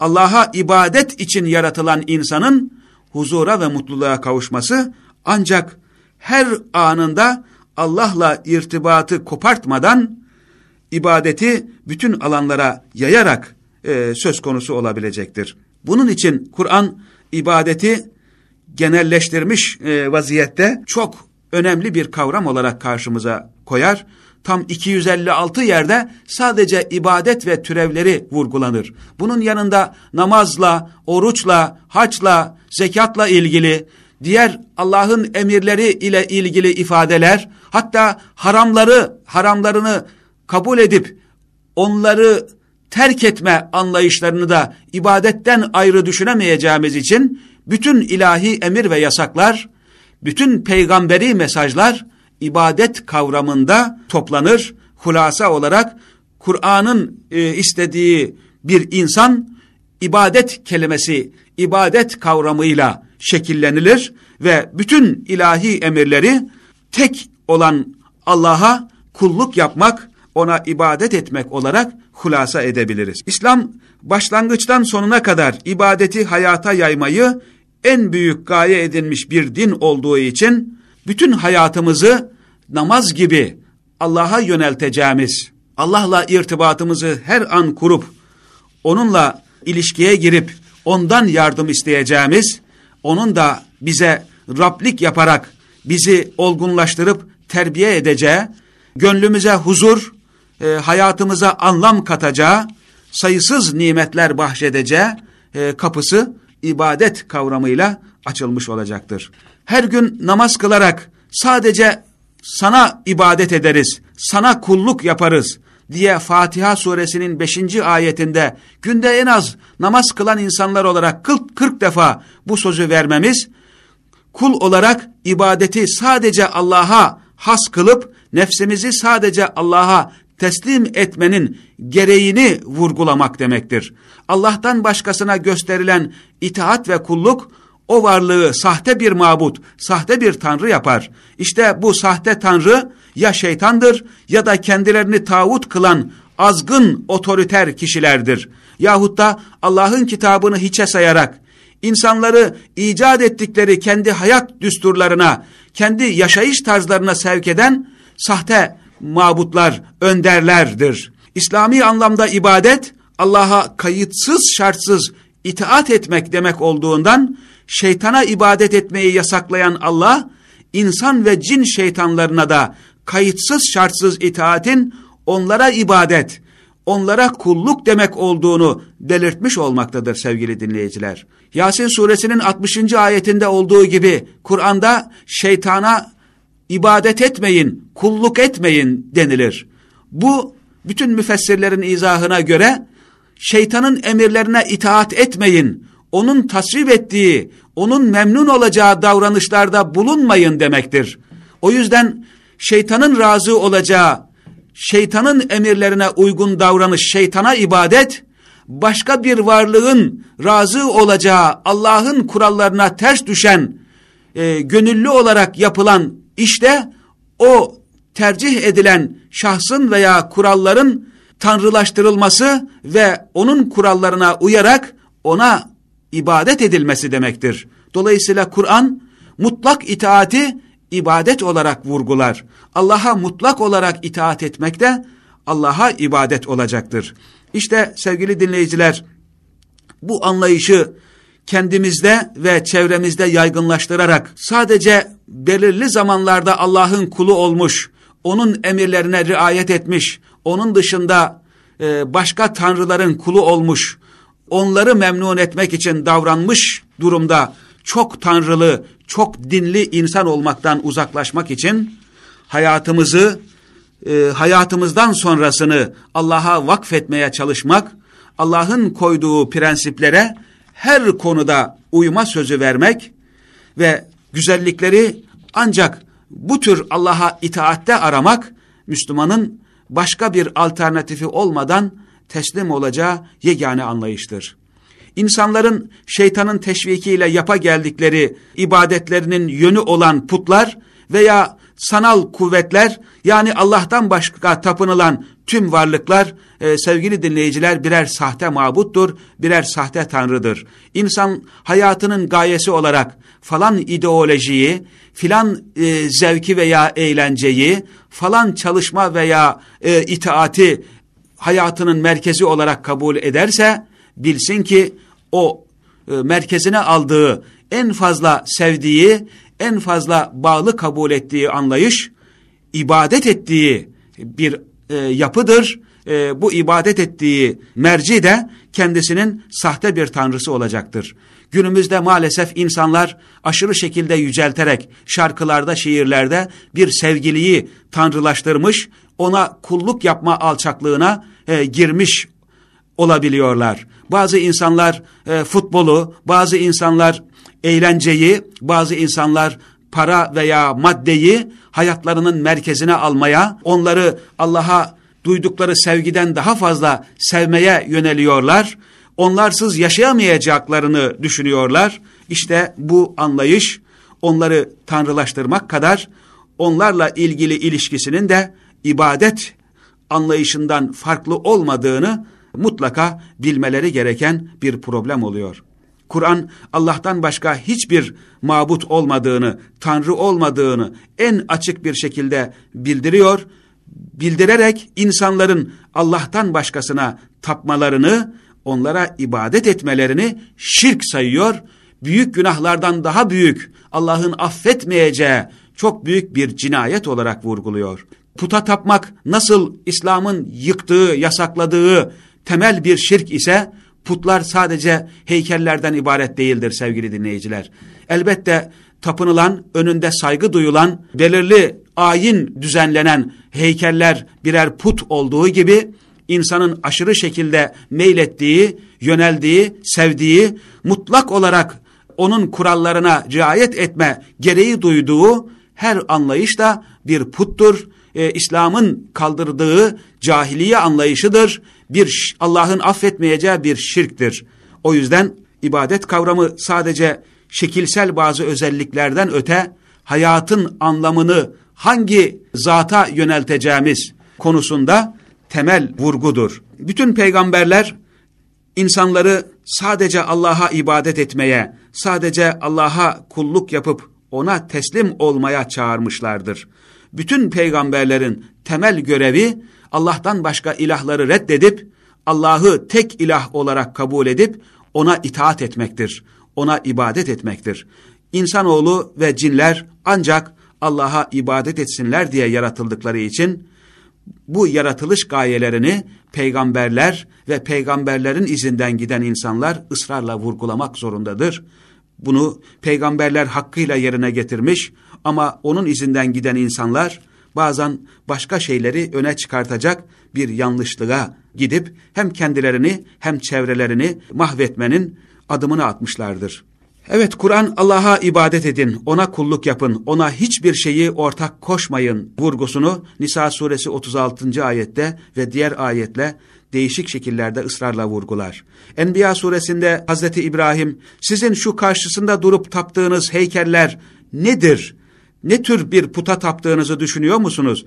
[SPEAKER 1] Allah'a ibadet için yaratılan insanın huzura ve mutluluğa kavuşması ancak her anında Allah'la irtibatı kopartmadan ibadeti bütün alanlara yayarak e, söz konusu olabilecektir. Bunun için Kur'an ibadeti genelleştirmiş e, vaziyette çok önemli bir kavram olarak karşımıza koyar. Tam 256 yerde sadece ibadet ve türevleri vurgulanır. Bunun yanında namazla, oruçla, haçla, zekatla ilgili, diğer Allah'ın emirleri ile ilgili ifadeler, hatta haramları, haramlarını kabul edip onları terk etme anlayışlarını da ibadetten ayrı düşünemeyeceğimiz için bütün ilahi emir ve yasaklar, bütün peygamberi mesajlar ibadet kavramında toplanır. Hulasa olarak Kur'an'ın e, istediği bir insan ibadet kelimesi, ibadet kavramıyla şekillenilir ve bütün ilahi emirleri tek olan Allah'a kulluk yapmak, ona ibadet etmek olarak hulasa edebiliriz. İslam başlangıçtan sonuna kadar ibadeti hayata yaymayı en büyük gaye edinmiş bir din olduğu için bütün hayatımızı namaz gibi Allah'a yönelteceğimiz, Allah'la irtibatımızı her an kurup onunla ilişkiye girip ondan yardım isteyeceğimiz, onun da bize Rablik yaparak bizi olgunlaştırıp terbiye edeceği, gönlümüze huzur, e, hayatımıza anlam katacağı, sayısız nimetler bahşedeceği e, kapısı ibadet kavramıyla açılmış olacaktır. Her gün namaz kılarak sadece sana ibadet ederiz, sana kulluk yaparız diye Fatiha suresinin 5. ayetinde günde en az namaz kılan insanlar olarak 40, 40 defa bu sözü vermemiz, kul olarak ibadeti sadece Allah'a has kılıp nefsimizi sadece Allah'a teslim etmenin gereğini vurgulamak demektir. Allah'tan başkasına gösterilen itaat ve kulluk o varlığı sahte bir mabut, sahte bir tanrı yapar. İşte bu sahte tanrı ya şeytandır ya da kendilerini tağut kılan azgın otoriter kişilerdir. Yahut da Allah'ın kitabını hiçe sayarak insanları icat ettikleri kendi hayat düsturlarına, kendi yaşayış tarzlarına sevk eden sahte mabutlar, önderlerdir. İslami anlamda ibadet Allah'a kayıtsız şartsız itaat etmek demek olduğundan şeytana ibadet etmeyi yasaklayan Allah, insan ve cin şeytanlarına da kayıtsız şartsız itaatin onlara ibadet, onlara kulluk demek olduğunu belirtmiş olmaktadır sevgili dinleyiciler. Yasin suresinin 60. ayetinde olduğu gibi Kur'an'da şeytana ibadet etmeyin, kulluk etmeyin denilir. Bu bütün müfessirlerin izahına göre şeytanın emirlerine itaat etmeyin, onun tasvip ettiği, onun memnun olacağı davranışlarda bulunmayın demektir. O yüzden şeytanın razı olacağı, şeytanın emirlerine uygun davranış, şeytana ibadet, başka bir varlığın razı olacağı, Allah'ın kurallarına ters düşen, e, gönüllü olarak yapılan işte o tercih edilen şahsın veya kuralların tanrılaştırılması ve onun kurallarına uyarak ona ibadet edilmesi demektir. Dolayısıyla Kur'an mutlak itaati ibadet olarak vurgular. Allah'a mutlak olarak itaat etmek de Allah'a ibadet olacaktır. İşte sevgili dinleyiciler bu anlayışı kendimizde ve çevremizde yaygınlaştırarak sadece belirli zamanlarda Allah'ın kulu olmuş, onun emirlerine riayet etmiş, onun dışında e, başka tanrıların kulu olmuş, onları memnun etmek için davranmış durumda çok tanrılı, çok dinli insan olmaktan uzaklaşmak için hayatımızı, e, hayatımızdan sonrasını Allah'a vakfetmeye çalışmak, Allah'ın koyduğu prensiplere her konuda uyma sözü vermek ve güzellikleri ancak bu tür Allah'a itaatte aramak, Müslümanın başka bir alternatifi olmadan teslim olacağı yegane anlayıştır. İnsanların şeytanın teşvikiyle yapa geldikleri ibadetlerinin yönü olan putlar veya sanal kuvvetler yani Allah'tan başka tapınılan tüm varlıklar e, sevgili dinleyiciler birer sahte mabuttur, birer sahte tanrıdır. İnsan hayatının gayesi olarak falan ideolojiyi, filan e, zevki veya eğlenceyi, falan çalışma veya e, itaati hayatının merkezi olarak kabul ederse bilsin ki o e, merkezine aldığı en fazla sevdiği, en fazla bağlı kabul ettiği anlayış ibadet ettiği bir e, yapıdır. E, bu ibadet ettiği merci de kendisinin sahte bir tanrısı olacaktır. Günümüzde maalesef insanlar aşırı şekilde yücelterek şarkılarda, şiirlerde bir sevgiliyi tanrılaştırmış, ona kulluk yapma alçaklığına e, girmiş olabiliyorlar. Bazı insanlar e, futbolu, bazı insanlar eğlenceyi, bazı insanlar para veya maddeyi hayatlarının merkezine almaya, onları Allah'a duydukları sevgiden daha fazla sevmeye yöneliyorlar. Onlarsız yaşayamayacaklarını düşünüyorlar. İşte bu anlayış onları tanrılaştırmak kadar onlarla ilgili ilişkisinin de ibadet anlayışından farklı olmadığını mutlaka bilmeleri gereken bir problem oluyor. Kur'an Allah'tan başka hiçbir mabut olmadığını, tanrı olmadığını en açık bir şekilde bildiriyor. Bildirerek insanların Allah'tan başkasına tapmalarını, onlara ibadet etmelerini şirk sayıyor. Büyük günahlardan daha büyük, Allah'ın affetmeyeceği çok büyük bir cinayet olarak vurguluyor. Puta tapmak nasıl İslam'ın yıktığı, yasakladığı temel bir şirk ise putlar sadece heykellerden ibaret değildir sevgili dinleyiciler. Elbette tapınılan, önünde saygı duyulan, belirli ayin düzenlenen heykeller birer put olduğu gibi insanın aşırı şekilde meylettiği, yöneldiği, sevdiği, mutlak olarak onun kurallarına riayet etme gereği duyduğu her anlayış da bir puttur. Ee, İslam'ın kaldırdığı cahiliye anlayışıdır bir Allah'ın affetmeyeceği bir şirktir. O yüzden ibadet kavramı sadece şekilsel bazı özelliklerden öte hayatın anlamını hangi zata yönelteceğimiz konusunda temel vurgudur. Bütün peygamberler insanları sadece Allah'a ibadet etmeye, sadece Allah'a kulluk yapıp ona teslim olmaya çağırmışlardır. Bütün peygamberlerin temel görevi Allah'tan başka ilahları reddedip Allah'ı tek ilah olarak kabul edip ona itaat etmektir. Ona ibadet etmektir. İnsanoğlu ve cinler ancak Allah'a ibadet etsinler diye yaratıldıkları için bu yaratılış gayelerini peygamberler ve peygamberlerin izinden giden insanlar ısrarla vurgulamak zorundadır. Bunu peygamberler hakkıyla yerine getirmiş ama onun izinden giden insanlar bazen başka şeyleri öne çıkartacak bir yanlışlığa gidip hem kendilerini hem çevrelerini mahvetmenin adımını atmışlardır. Evet Kur'an Allah'a ibadet edin, ona kulluk yapın, ona hiçbir şeyi ortak koşmayın vurgusunu Nisa suresi 36. ayette ve diğer ayetle değişik şekillerde ısrarla vurgular. Enbiya suresinde Hazreti İbrahim sizin şu karşısında durup taptığınız heykeller nedir? Ne tür bir puta taptığınızı düşünüyor musunuz?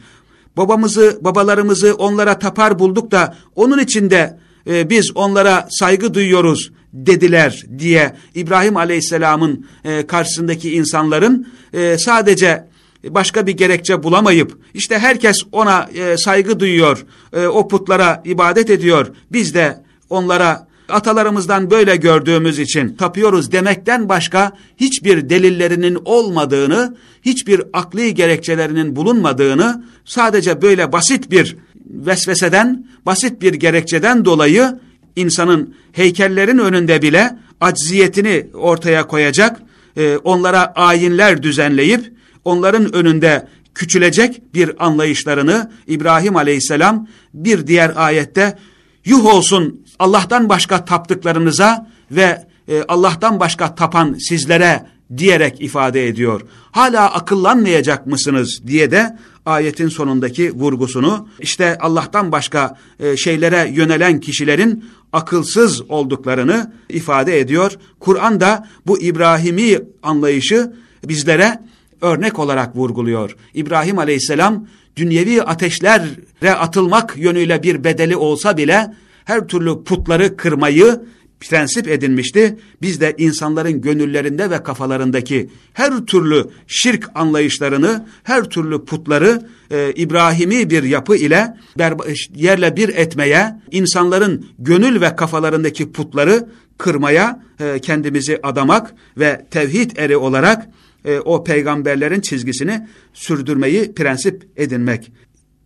[SPEAKER 1] Babamızı, babalarımızı onlara tapar bulduk da onun içinde e, biz onlara saygı duyuyoruz dediler diye İbrahim Aleyhisselam'ın e, karşısındaki insanların e, sadece başka bir gerekçe bulamayıp işte herkes ona e, saygı duyuyor, e, o putlara ibadet ediyor. Biz de onlara atalarımızdan böyle gördüğümüz için tapıyoruz demekten başka hiçbir delillerinin olmadığını, hiçbir akli gerekçelerinin bulunmadığını sadece böyle basit bir vesveseden, basit bir gerekçeden dolayı insanın heykellerin önünde bile acziyetini ortaya koyacak, e, onlara ayinler düzenleyip onların önünde küçülecek bir anlayışlarını İbrahim aleyhisselam bir diğer ayette yuh olsun Allah'tan başka taptıklarınıza ve e, Allah'tan başka tapan sizlere diyerek ifade ediyor. Hala akıllanmayacak mısınız diye de ayetin sonundaki vurgusunu işte Allah'tan başka e, şeylere yönelen kişilerin akılsız olduklarını ifade ediyor. Kur'an da bu İbrahimi anlayışı bizlere örnek olarak vurguluyor. İbrahim aleyhisselam dünyevi ateşlere atılmak yönüyle bir bedeli olsa bile her türlü putları kırmayı prensip edinmişti. Biz de insanların gönüllerinde ve kafalarındaki her türlü şirk anlayışlarını, her türlü putları e, İbrahimi bir yapı ile yerle bir etmeye, insanların gönül ve kafalarındaki putları kırmaya e, kendimizi adamak ve tevhid eri olarak e, o peygamberlerin çizgisini sürdürmeyi prensip edinmek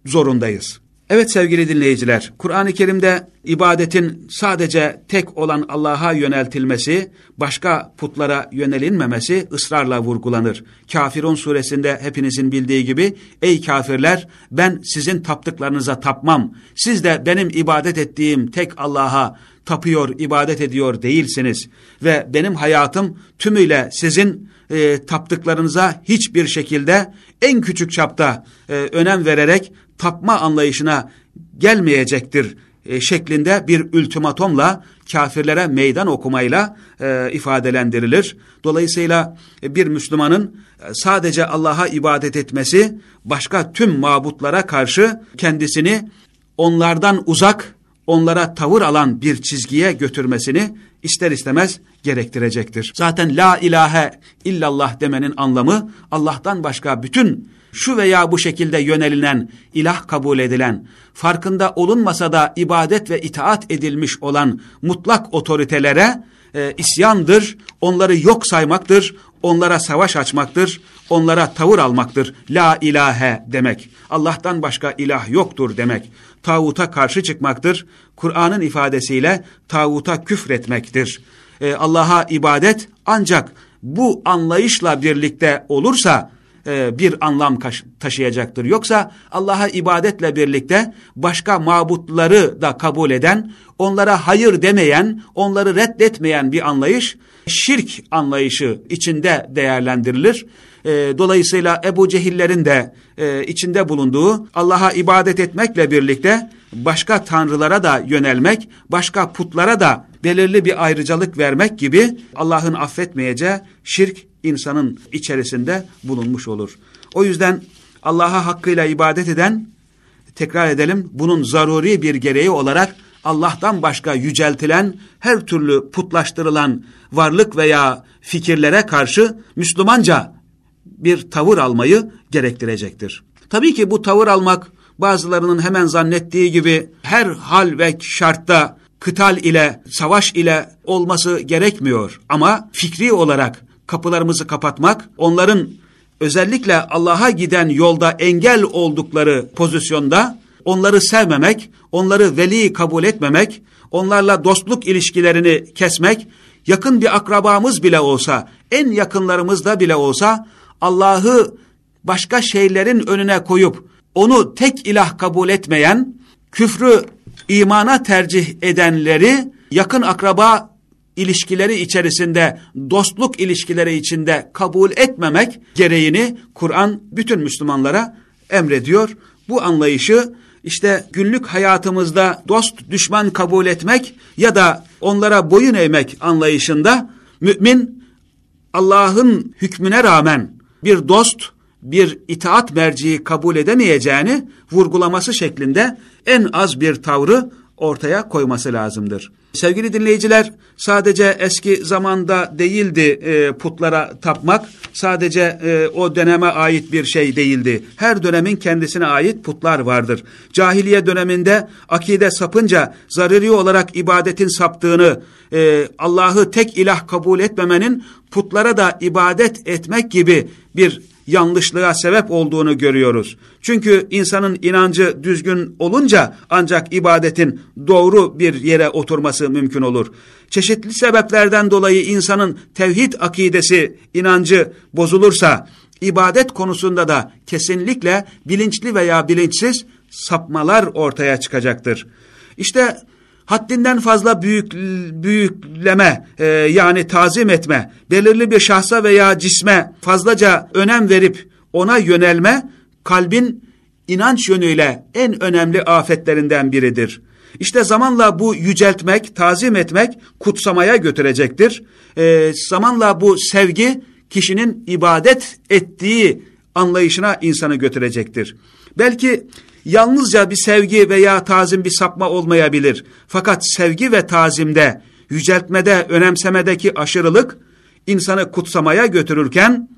[SPEAKER 1] zorundayız. Evet sevgili dinleyiciler, Kur'an-ı Kerim'de ibadetin sadece tek olan Allah'a yöneltilmesi, başka putlara yönelinmemesi ısrarla vurgulanır. Kafirun suresinde hepinizin bildiği gibi, ey kafirler ben sizin taptıklarınıza tapmam, siz de benim ibadet ettiğim tek Allah'a tapıyor, ibadet ediyor değilsiniz ve benim hayatım tümüyle sizin e, taptıklarınıza hiçbir şekilde en küçük çapta e, önem vererek tapma anlayışına gelmeyecektir e, şeklinde bir ultimatomla kafirlere meydan okumayla e, ifadelendirilir. Dolayısıyla e, bir Müslümanın e, sadece Allah'a ibadet etmesi başka tüm mabutlara karşı kendisini onlardan uzak, onlara tavır alan bir çizgiye götürmesini ister istemez gerektirecektir. Zaten la ilahe illallah demenin anlamı Allah'tan başka bütün şu veya bu şekilde yönelilen, ilah kabul edilen, farkında olunmasa da ibadet ve itaat edilmiş olan mutlak otoritelere e, isyandır, onları yok saymaktır, onlara savaş açmaktır, onlara tavır almaktır. La ilahe demek, Allah'tan başka ilah yoktur demek, tağuta karşı çıkmaktır, Kur'an'ın ifadesiyle tağuta küfretmektir. E, Allah'a ibadet ancak bu anlayışla birlikte olursa, e, bir anlam taşıyacaktır. Yoksa Allah'a ibadetle birlikte başka mabutları da kabul eden, onlara hayır demeyen, onları reddetmeyen bir anlayış, şirk anlayışı içinde değerlendirilir. E, dolayısıyla Ebu Cehillerin de e, içinde bulunduğu Allah'a ibadet etmekle birlikte başka tanrılara da yönelmek, başka putlara da belirli bir ayrıcalık vermek gibi Allah'ın affetmeyeceği şirk insanın içerisinde bulunmuş olur. O yüzden Allah'a hakkıyla ibadet eden, tekrar edelim, bunun zaruri bir gereği olarak Allah'tan başka yüceltilen, her türlü putlaştırılan varlık veya fikirlere karşı Müslümanca bir tavır almayı gerektirecektir. Tabii ki bu tavır almak bazılarının hemen zannettiği gibi her hal ve şartta kıtal ile, savaş ile olması gerekmiyor. Ama fikri olarak kapılarımızı kapatmak, onların özellikle Allah'a giden yolda engel oldukları pozisyonda onları sevmemek, onları veli kabul etmemek, onlarla dostluk ilişkilerini kesmek, yakın bir akrabamız bile olsa, en yakınlarımızda bile olsa Allah'ı başka şeylerin önüne koyup onu tek ilah kabul etmeyen, küfrü imana tercih edenleri yakın akraba ilişkileri içerisinde, dostluk ilişkileri içinde kabul etmemek gereğini Kur'an bütün Müslümanlara emrediyor. Bu anlayışı işte günlük hayatımızda dost düşman kabul etmek ya da onlara boyun eğmek anlayışında mümin Allah'ın hükmüne rağmen bir dost, bir itaat merciği kabul edemeyeceğini vurgulaması şeklinde en az bir tavrı ortaya koyması lazımdır. Sevgili dinleyiciler, sadece eski zamanda değildi e, putlara tapmak, sadece e, o döneme ait bir şey değildi. Her dönemin kendisine ait putlar vardır. Cahiliye döneminde akide sapınca zaruri olarak ibadetin saptığını, e, Allah'ı tek ilah kabul etmemenin putlara da ibadet etmek gibi bir yanlışlığa sebep olduğunu görüyoruz. Çünkü insanın inancı düzgün olunca ancak ibadetin doğru bir yere oturması mümkün olur. Çeşitli sebeplerden dolayı insanın tevhid akidesi, inancı bozulursa, ibadet konusunda da kesinlikle bilinçli veya bilinçsiz sapmalar ortaya çıkacaktır. İşte haddinden fazla büyük, büyükleme e, yani tazim etme, belirli bir şahsa veya cisme fazlaca önem verip ona yönelme kalbin inanç yönüyle en önemli afetlerinden biridir. İşte zamanla bu yüceltmek, tazim etmek kutsamaya götürecektir. E, zamanla bu sevgi kişinin ibadet ettiği anlayışına insanı götürecektir. Belki yalnızca bir sevgi veya tazim bir sapma olmayabilir. Fakat sevgi ve tazimde, yüceltmede, önemsemedeki aşırılık insanı kutsamaya götürürken,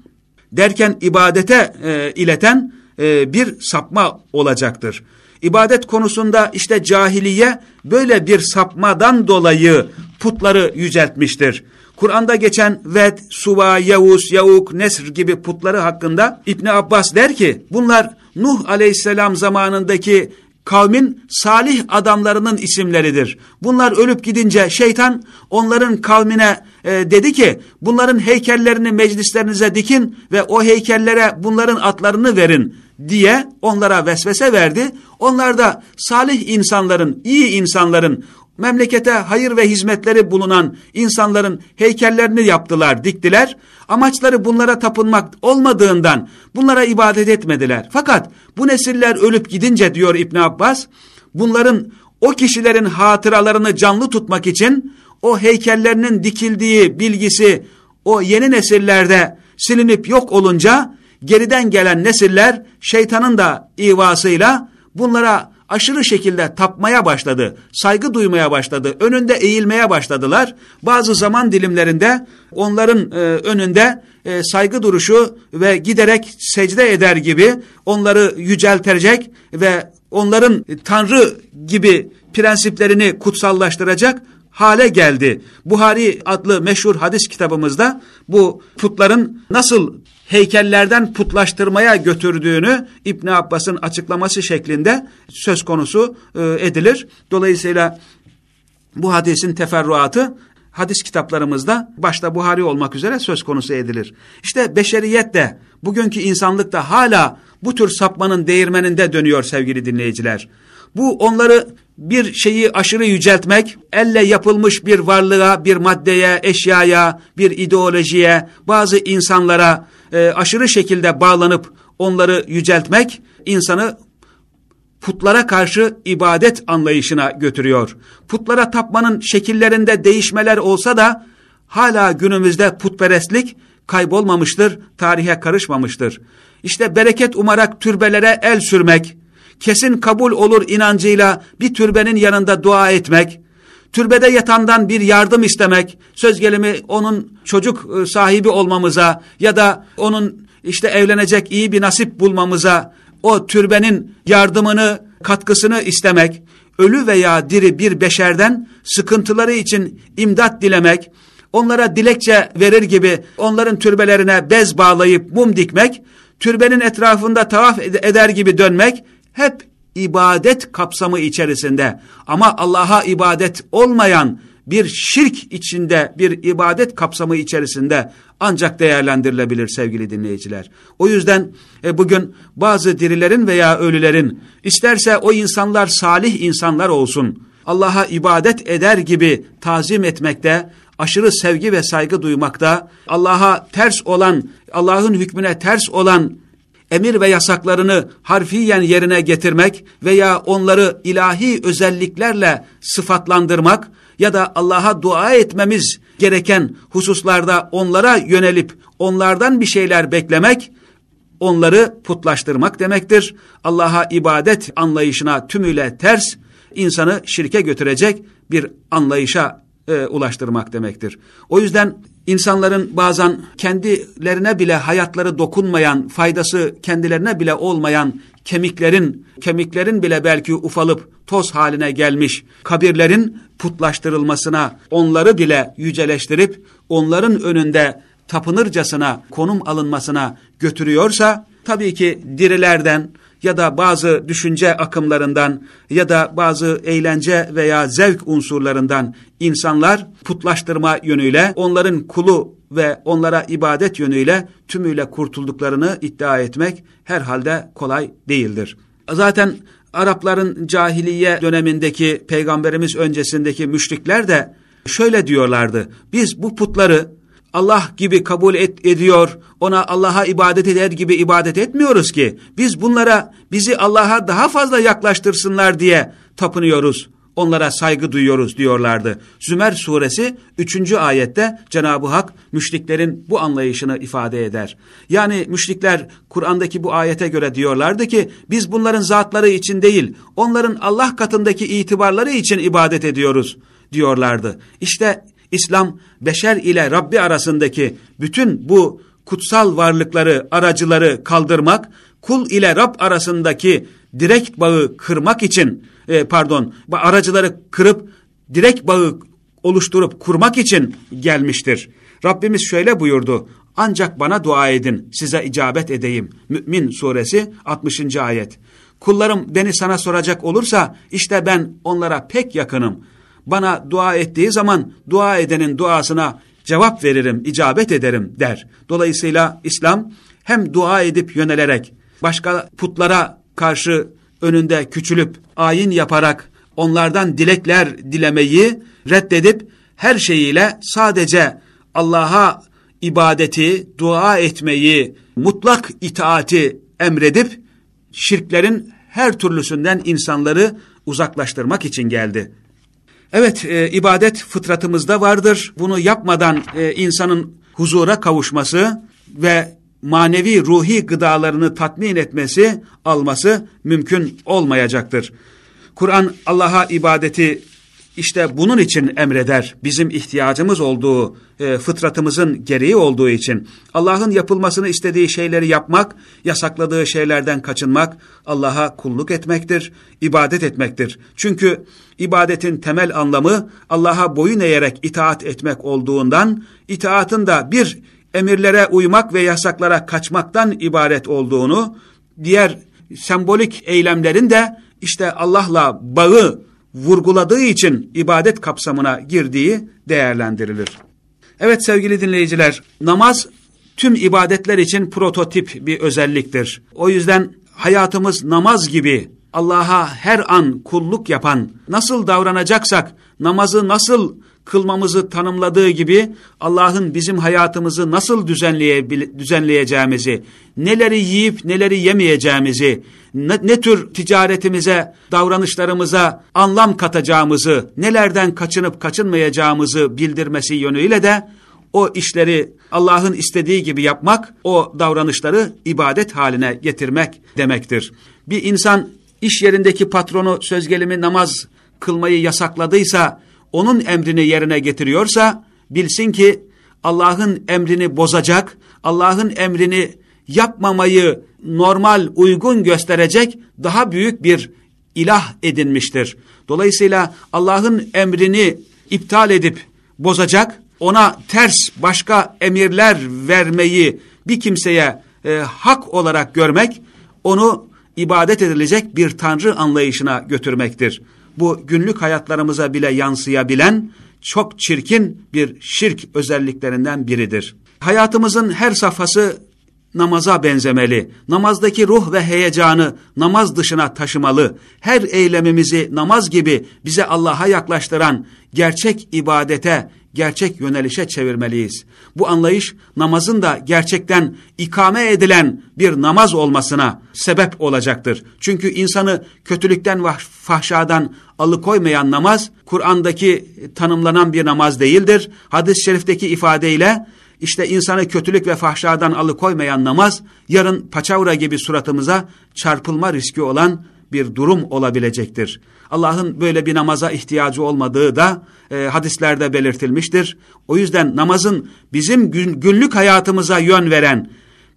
[SPEAKER 1] derken ibadete e, ileten e, bir sapma olacaktır. İbadet konusunda işte cahiliye böyle bir sapmadan dolayı putları yüceltmiştir. Kur'an'da geçen Ved, Suva, Yavuz, Yavuk, Nesr gibi putları hakkında İbni Abbas der ki bunlar Nuh aleyhisselam zamanındaki kavmin salih adamlarının isimleridir. Bunlar ölüp gidince şeytan onların kavmine e, dedi ki bunların heykellerini meclislerinize dikin ve o heykellere bunların atlarını verin diye onlara vesvese verdi. Onlar da salih insanların, iyi insanların memlekete hayır ve hizmetleri bulunan insanların heykellerini yaptılar, diktiler. Amaçları bunlara tapınmak olmadığından bunlara ibadet etmediler. Fakat bu nesiller ölüp gidince diyor İbn Abbas, bunların o kişilerin hatıralarını canlı tutmak için o heykellerinin dikildiği bilgisi o yeni nesillerde silinip yok olunca geriden gelen nesiller şeytanın da ivasıyla bunlara aşırı şekilde tapmaya başladı, saygı duymaya başladı, önünde eğilmeye başladılar. Bazı zaman dilimlerinde onların e, önünde e, saygı duruşu ve giderek secde eder gibi onları yüceltecek ve onların Tanrı gibi prensiplerini kutsallaştıracak hale geldi. Buhari adlı meşhur hadis kitabımızda bu putların nasıl heykellerden putlaştırmaya götürdüğünü İbn Abbas'ın açıklaması şeklinde söz konusu e, edilir. Dolayısıyla bu hadisin teferruatı hadis kitaplarımızda başta Buhari olmak üzere söz konusu edilir. İşte beşeriyet de bugünkü insanlık da hala bu tür sapmanın değirmeninde dönüyor sevgili dinleyiciler. Bu onları bir şeyi aşırı yüceltmek, elle yapılmış bir varlığa, bir maddeye, eşyaya, bir ideolojiye, bazı insanlara e, aşırı şekilde bağlanıp onları yüceltmek, insanı putlara karşı ibadet anlayışına götürüyor. Putlara tapmanın şekillerinde değişmeler olsa da hala günümüzde putperestlik kaybolmamıştır, tarihe karışmamıştır. İşte bereket umarak türbelere el sürmek, kesin kabul olur inancıyla bir türbenin yanında dua etmek, türbede yatandan bir yardım istemek, söz gelimi onun çocuk e, sahibi olmamıza ya da onun işte evlenecek iyi bir nasip bulmamıza o türbenin yardımını, katkısını istemek, ölü veya diri bir beşerden sıkıntıları için imdat dilemek, onlara dilekçe verir gibi onların türbelerine bez bağlayıp mum dikmek, türbenin etrafında tavaf eder gibi dönmek hep ibadet kapsamı içerisinde ama Allah'a ibadet olmayan bir şirk içinde bir ibadet kapsamı içerisinde ancak değerlendirilebilir sevgili dinleyiciler. O yüzden e, bugün bazı dirilerin veya ölülerin isterse o insanlar salih insanlar olsun Allah'a ibadet eder gibi tazim etmekte aşırı sevgi ve saygı duymakta Allah'a ters olan Allah'ın hükmüne ters olan emir ve yasaklarını harfiyen yerine getirmek veya onları ilahi özelliklerle sıfatlandırmak ya da Allah'a dua etmemiz gereken hususlarda onlara yönelip onlardan bir şeyler beklemek, onları putlaştırmak demektir. Allah'a ibadet anlayışına tümüyle ters, insanı şirke götürecek bir anlayışa e, ulaştırmak demektir. O yüzden insanların bazen kendilerine bile hayatları dokunmayan, faydası kendilerine bile olmayan kemiklerin, kemiklerin bile belki ufalıp toz haline gelmiş kabirlerin putlaştırılmasına, onları bile yüceleştirip onların önünde tapınırcasına konum alınmasına götürüyorsa, tabii ki dirilerden, ya da bazı düşünce akımlarından ya da bazı eğlence veya zevk unsurlarından insanlar putlaştırma yönüyle onların kulu ve onlara ibadet yönüyle tümüyle kurtulduklarını iddia etmek herhalde kolay değildir. Zaten Arapların cahiliye dönemindeki peygamberimiz öncesindeki müşrikler de şöyle diyorlardı. Biz bu putları Allah gibi kabul et, ediyor, ona Allah'a ibadet eder gibi ibadet etmiyoruz ki. Biz bunlara bizi Allah'a daha fazla yaklaştırsınlar diye tapınıyoruz. Onlara saygı duyuyoruz diyorlardı. Zümer suresi 3. ayette Cenab-ı Hak müşriklerin bu anlayışını ifade eder. Yani müşrikler Kur'an'daki bu ayete göre diyorlardı ki biz bunların zatları için değil onların Allah katındaki itibarları için ibadet ediyoruz diyorlardı. İşte İslam beşer ile Rabbi arasındaki bütün bu kutsal varlıkları, aracıları kaldırmak, kul ile Rab arasındaki direkt bağı kırmak için, e, pardon, aracıları kırıp direkt bağı oluşturup kurmak için gelmiştir. Rabbimiz şöyle buyurdu, ancak bana dua edin, size icabet edeyim. Mü'min suresi 60. ayet. Kullarım beni sana soracak olursa, işte ben onlara pek yakınım bana dua ettiği zaman dua edenin duasına cevap veririm, icabet ederim der. Dolayısıyla İslam hem dua edip yönelerek başka putlara karşı önünde küçülüp ayin yaparak onlardan dilekler dilemeyi reddedip her şeyiyle sadece Allah'a ibadeti, dua etmeyi, mutlak itaati emredip şirklerin her türlüsünden insanları uzaklaştırmak için geldi. Evet e, ibadet fıtratımızda vardır. Bunu yapmadan e, insanın huzura kavuşması ve manevi ruhi gıdalarını tatmin etmesi, alması mümkün olmayacaktır. Kur'an Allah'a ibadeti işte bunun için emreder. Bizim ihtiyacımız olduğu, e, fıtratımızın gereği olduğu için. Allah'ın yapılmasını istediği şeyleri yapmak, yasakladığı şeylerden kaçınmak, Allah'a kulluk etmektir, ibadet etmektir. Çünkü ibadetin temel anlamı Allah'a boyun eğerek itaat etmek olduğundan, itaatın da bir emirlere uymak ve yasaklara kaçmaktan ibaret olduğunu, diğer sembolik eylemlerin de işte Allah'la bağı vurguladığı için ibadet kapsamına girdiği değerlendirilir. Evet sevgili dinleyiciler, namaz tüm ibadetler için prototip bir özelliktir. O yüzden hayatımız namaz gibi Allah'a her an kulluk yapan, nasıl davranacaksak, namazı nasıl kılmamızı tanımladığı gibi Allah'ın bizim hayatımızı nasıl düzenleye, düzenleyeceğimizi, neleri yiyip neleri yemeyeceğimizi, ne, ne tür ticaretimize, davranışlarımıza anlam katacağımızı, nelerden kaçınıp kaçınmayacağımızı bildirmesi yönüyle de o işleri Allah'ın istediği gibi yapmak, o davranışları ibadet haline getirmek demektir. Bir insan iş yerindeki patronu söz gelimi namaz kılmayı yasakladıysa, onun emrini yerine getiriyorsa, bilsin ki Allah'ın emrini bozacak, Allah'ın emrini yapmamayı normal, uygun gösterecek daha büyük bir ilah edinmiştir. Dolayısıyla Allah'ın emrini iptal edip bozacak, ona ters başka emirler vermeyi bir kimseye e, hak olarak görmek, onu ibadet edilecek bir tanrı anlayışına götürmektir. Bu günlük hayatlarımıza bile yansıyabilen çok çirkin bir şirk özelliklerinden biridir. Hayatımızın her safhası namaza benzemeli. Namazdaki ruh ve heyecanı namaz dışına taşımalı. Her eylemimizi namaz gibi bize Allah'a yaklaştıran gerçek ibadete, gerçek yönelişe çevirmeliyiz. Bu anlayış namazın da gerçekten ikame edilen bir namaz olmasına sebep olacaktır. Çünkü insanı kötülükten ve fahşadan alıkoymayan namaz, Kur'an'daki tanımlanan bir namaz değildir. Hadis-i şerifteki ifadeyle işte insanı kötülük ve fahşadan alıkoymayan namaz, yarın paçavra gibi suratımıza çarpılma riski olan bir durum olabilecektir. Allah'ın böyle bir namaza ihtiyacı olmadığı da e, hadislerde belirtilmiştir. O yüzden namazın bizim gün, günlük hayatımıza yön veren,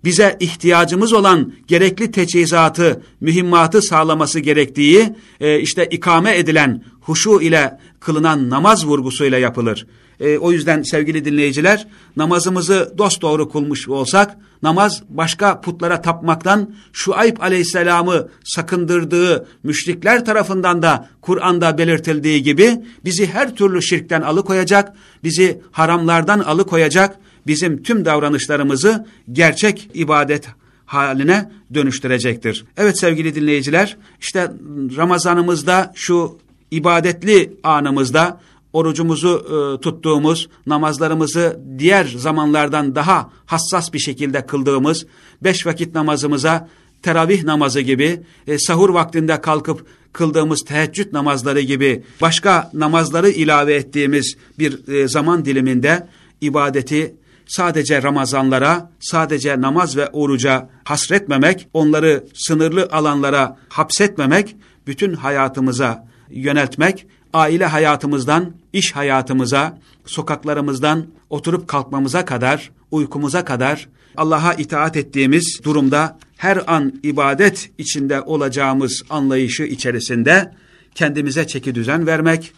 [SPEAKER 1] bize ihtiyacımız olan gerekli teçhizatı, mühimmatı sağlaması gerektiği e, işte ikame edilen huşu ile kılınan namaz vurgusuyla yapılır. E, o yüzden sevgili dinleyiciler namazımızı dosdoğru kılmış olsak namaz başka putlara tapmaktan Şuayb aleyhisselamı sakındırdığı müşrikler tarafından da Kur'an'da belirtildiği gibi bizi her türlü şirkten alıkoyacak, bizi haramlardan alıkoyacak, bizim tüm davranışlarımızı gerçek ibadet haline dönüştürecektir. Evet sevgili dinleyiciler işte Ramazanımızda şu ibadetli anımızda orucumuzu e, tuttuğumuz, namazlarımızı diğer zamanlardan daha hassas bir şekilde kıldığımız, beş vakit namazımıza teravih namazı gibi, e, sahur vaktinde kalkıp kıldığımız teheccüd namazları gibi başka namazları ilave ettiğimiz bir e, zaman diliminde ibadeti sadece Ramazanlara, sadece namaz ve oruca hasretmemek, onları sınırlı alanlara hapsetmemek, bütün hayatımıza yöneltmek, aile hayatımızdan, iş hayatımıza, sokaklarımızdan oturup kalkmamıza kadar, uykumuza kadar Allah'a itaat ettiğimiz durumda her an ibadet içinde olacağımız anlayışı içerisinde kendimize çeki düzen vermek,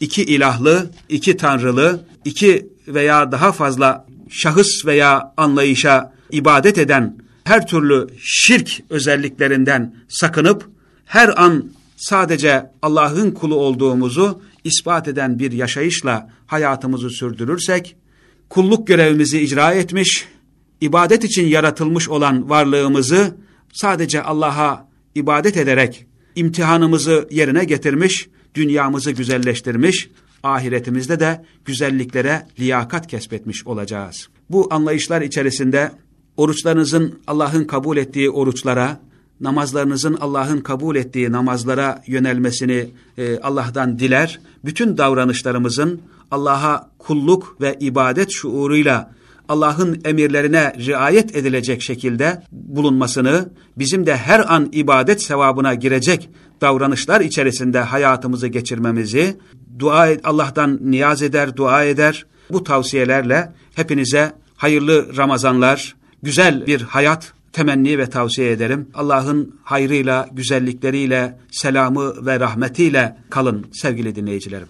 [SPEAKER 1] iki ilahlı, iki tanrılı, iki veya daha fazla şahıs veya anlayışa ibadet eden her türlü şirk özelliklerinden sakınıp her an sadece Allah'ın kulu olduğumuzu ispat eden bir yaşayışla hayatımızı sürdürürsek, kulluk görevimizi icra etmiş, ibadet için yaratılmış olan varlığımızı sadece Allah'a ibadet ederek imtihanımızı yerine getirmiş, dünyamızı güzelleştirmiş, ahiretimizde de güzelliklere liyakat kesbetmiş olacağız. Bu anlayışlar içerisinde oruçlarınızın Allah'ın kabul ettiği oruçlara, namazlarınızın Allah'ın kabul ettiği namazlara yönelmesini e, Allah'tan diler. Bütün davranışlarımızın Allah'a kulluk ve ibadet şuuruyla Allah'ın emirlerine riayet edilecek şekilde bulunmasını, bizim de her an ibadet sevabına girecek davranışlar içerisinde hayatımızı geçirmemizi, dua Allah'tan niyaz eder, dua eder. Bu tavsiyelerle hepinize hayırlı Ramazanlar, güzel bir hayat temenni ve tavsiye ederim. Allah'ın hayrıyla, güzellikleriyle, selamı ve rahmetiyle kalın sevgili dinleyicilerim.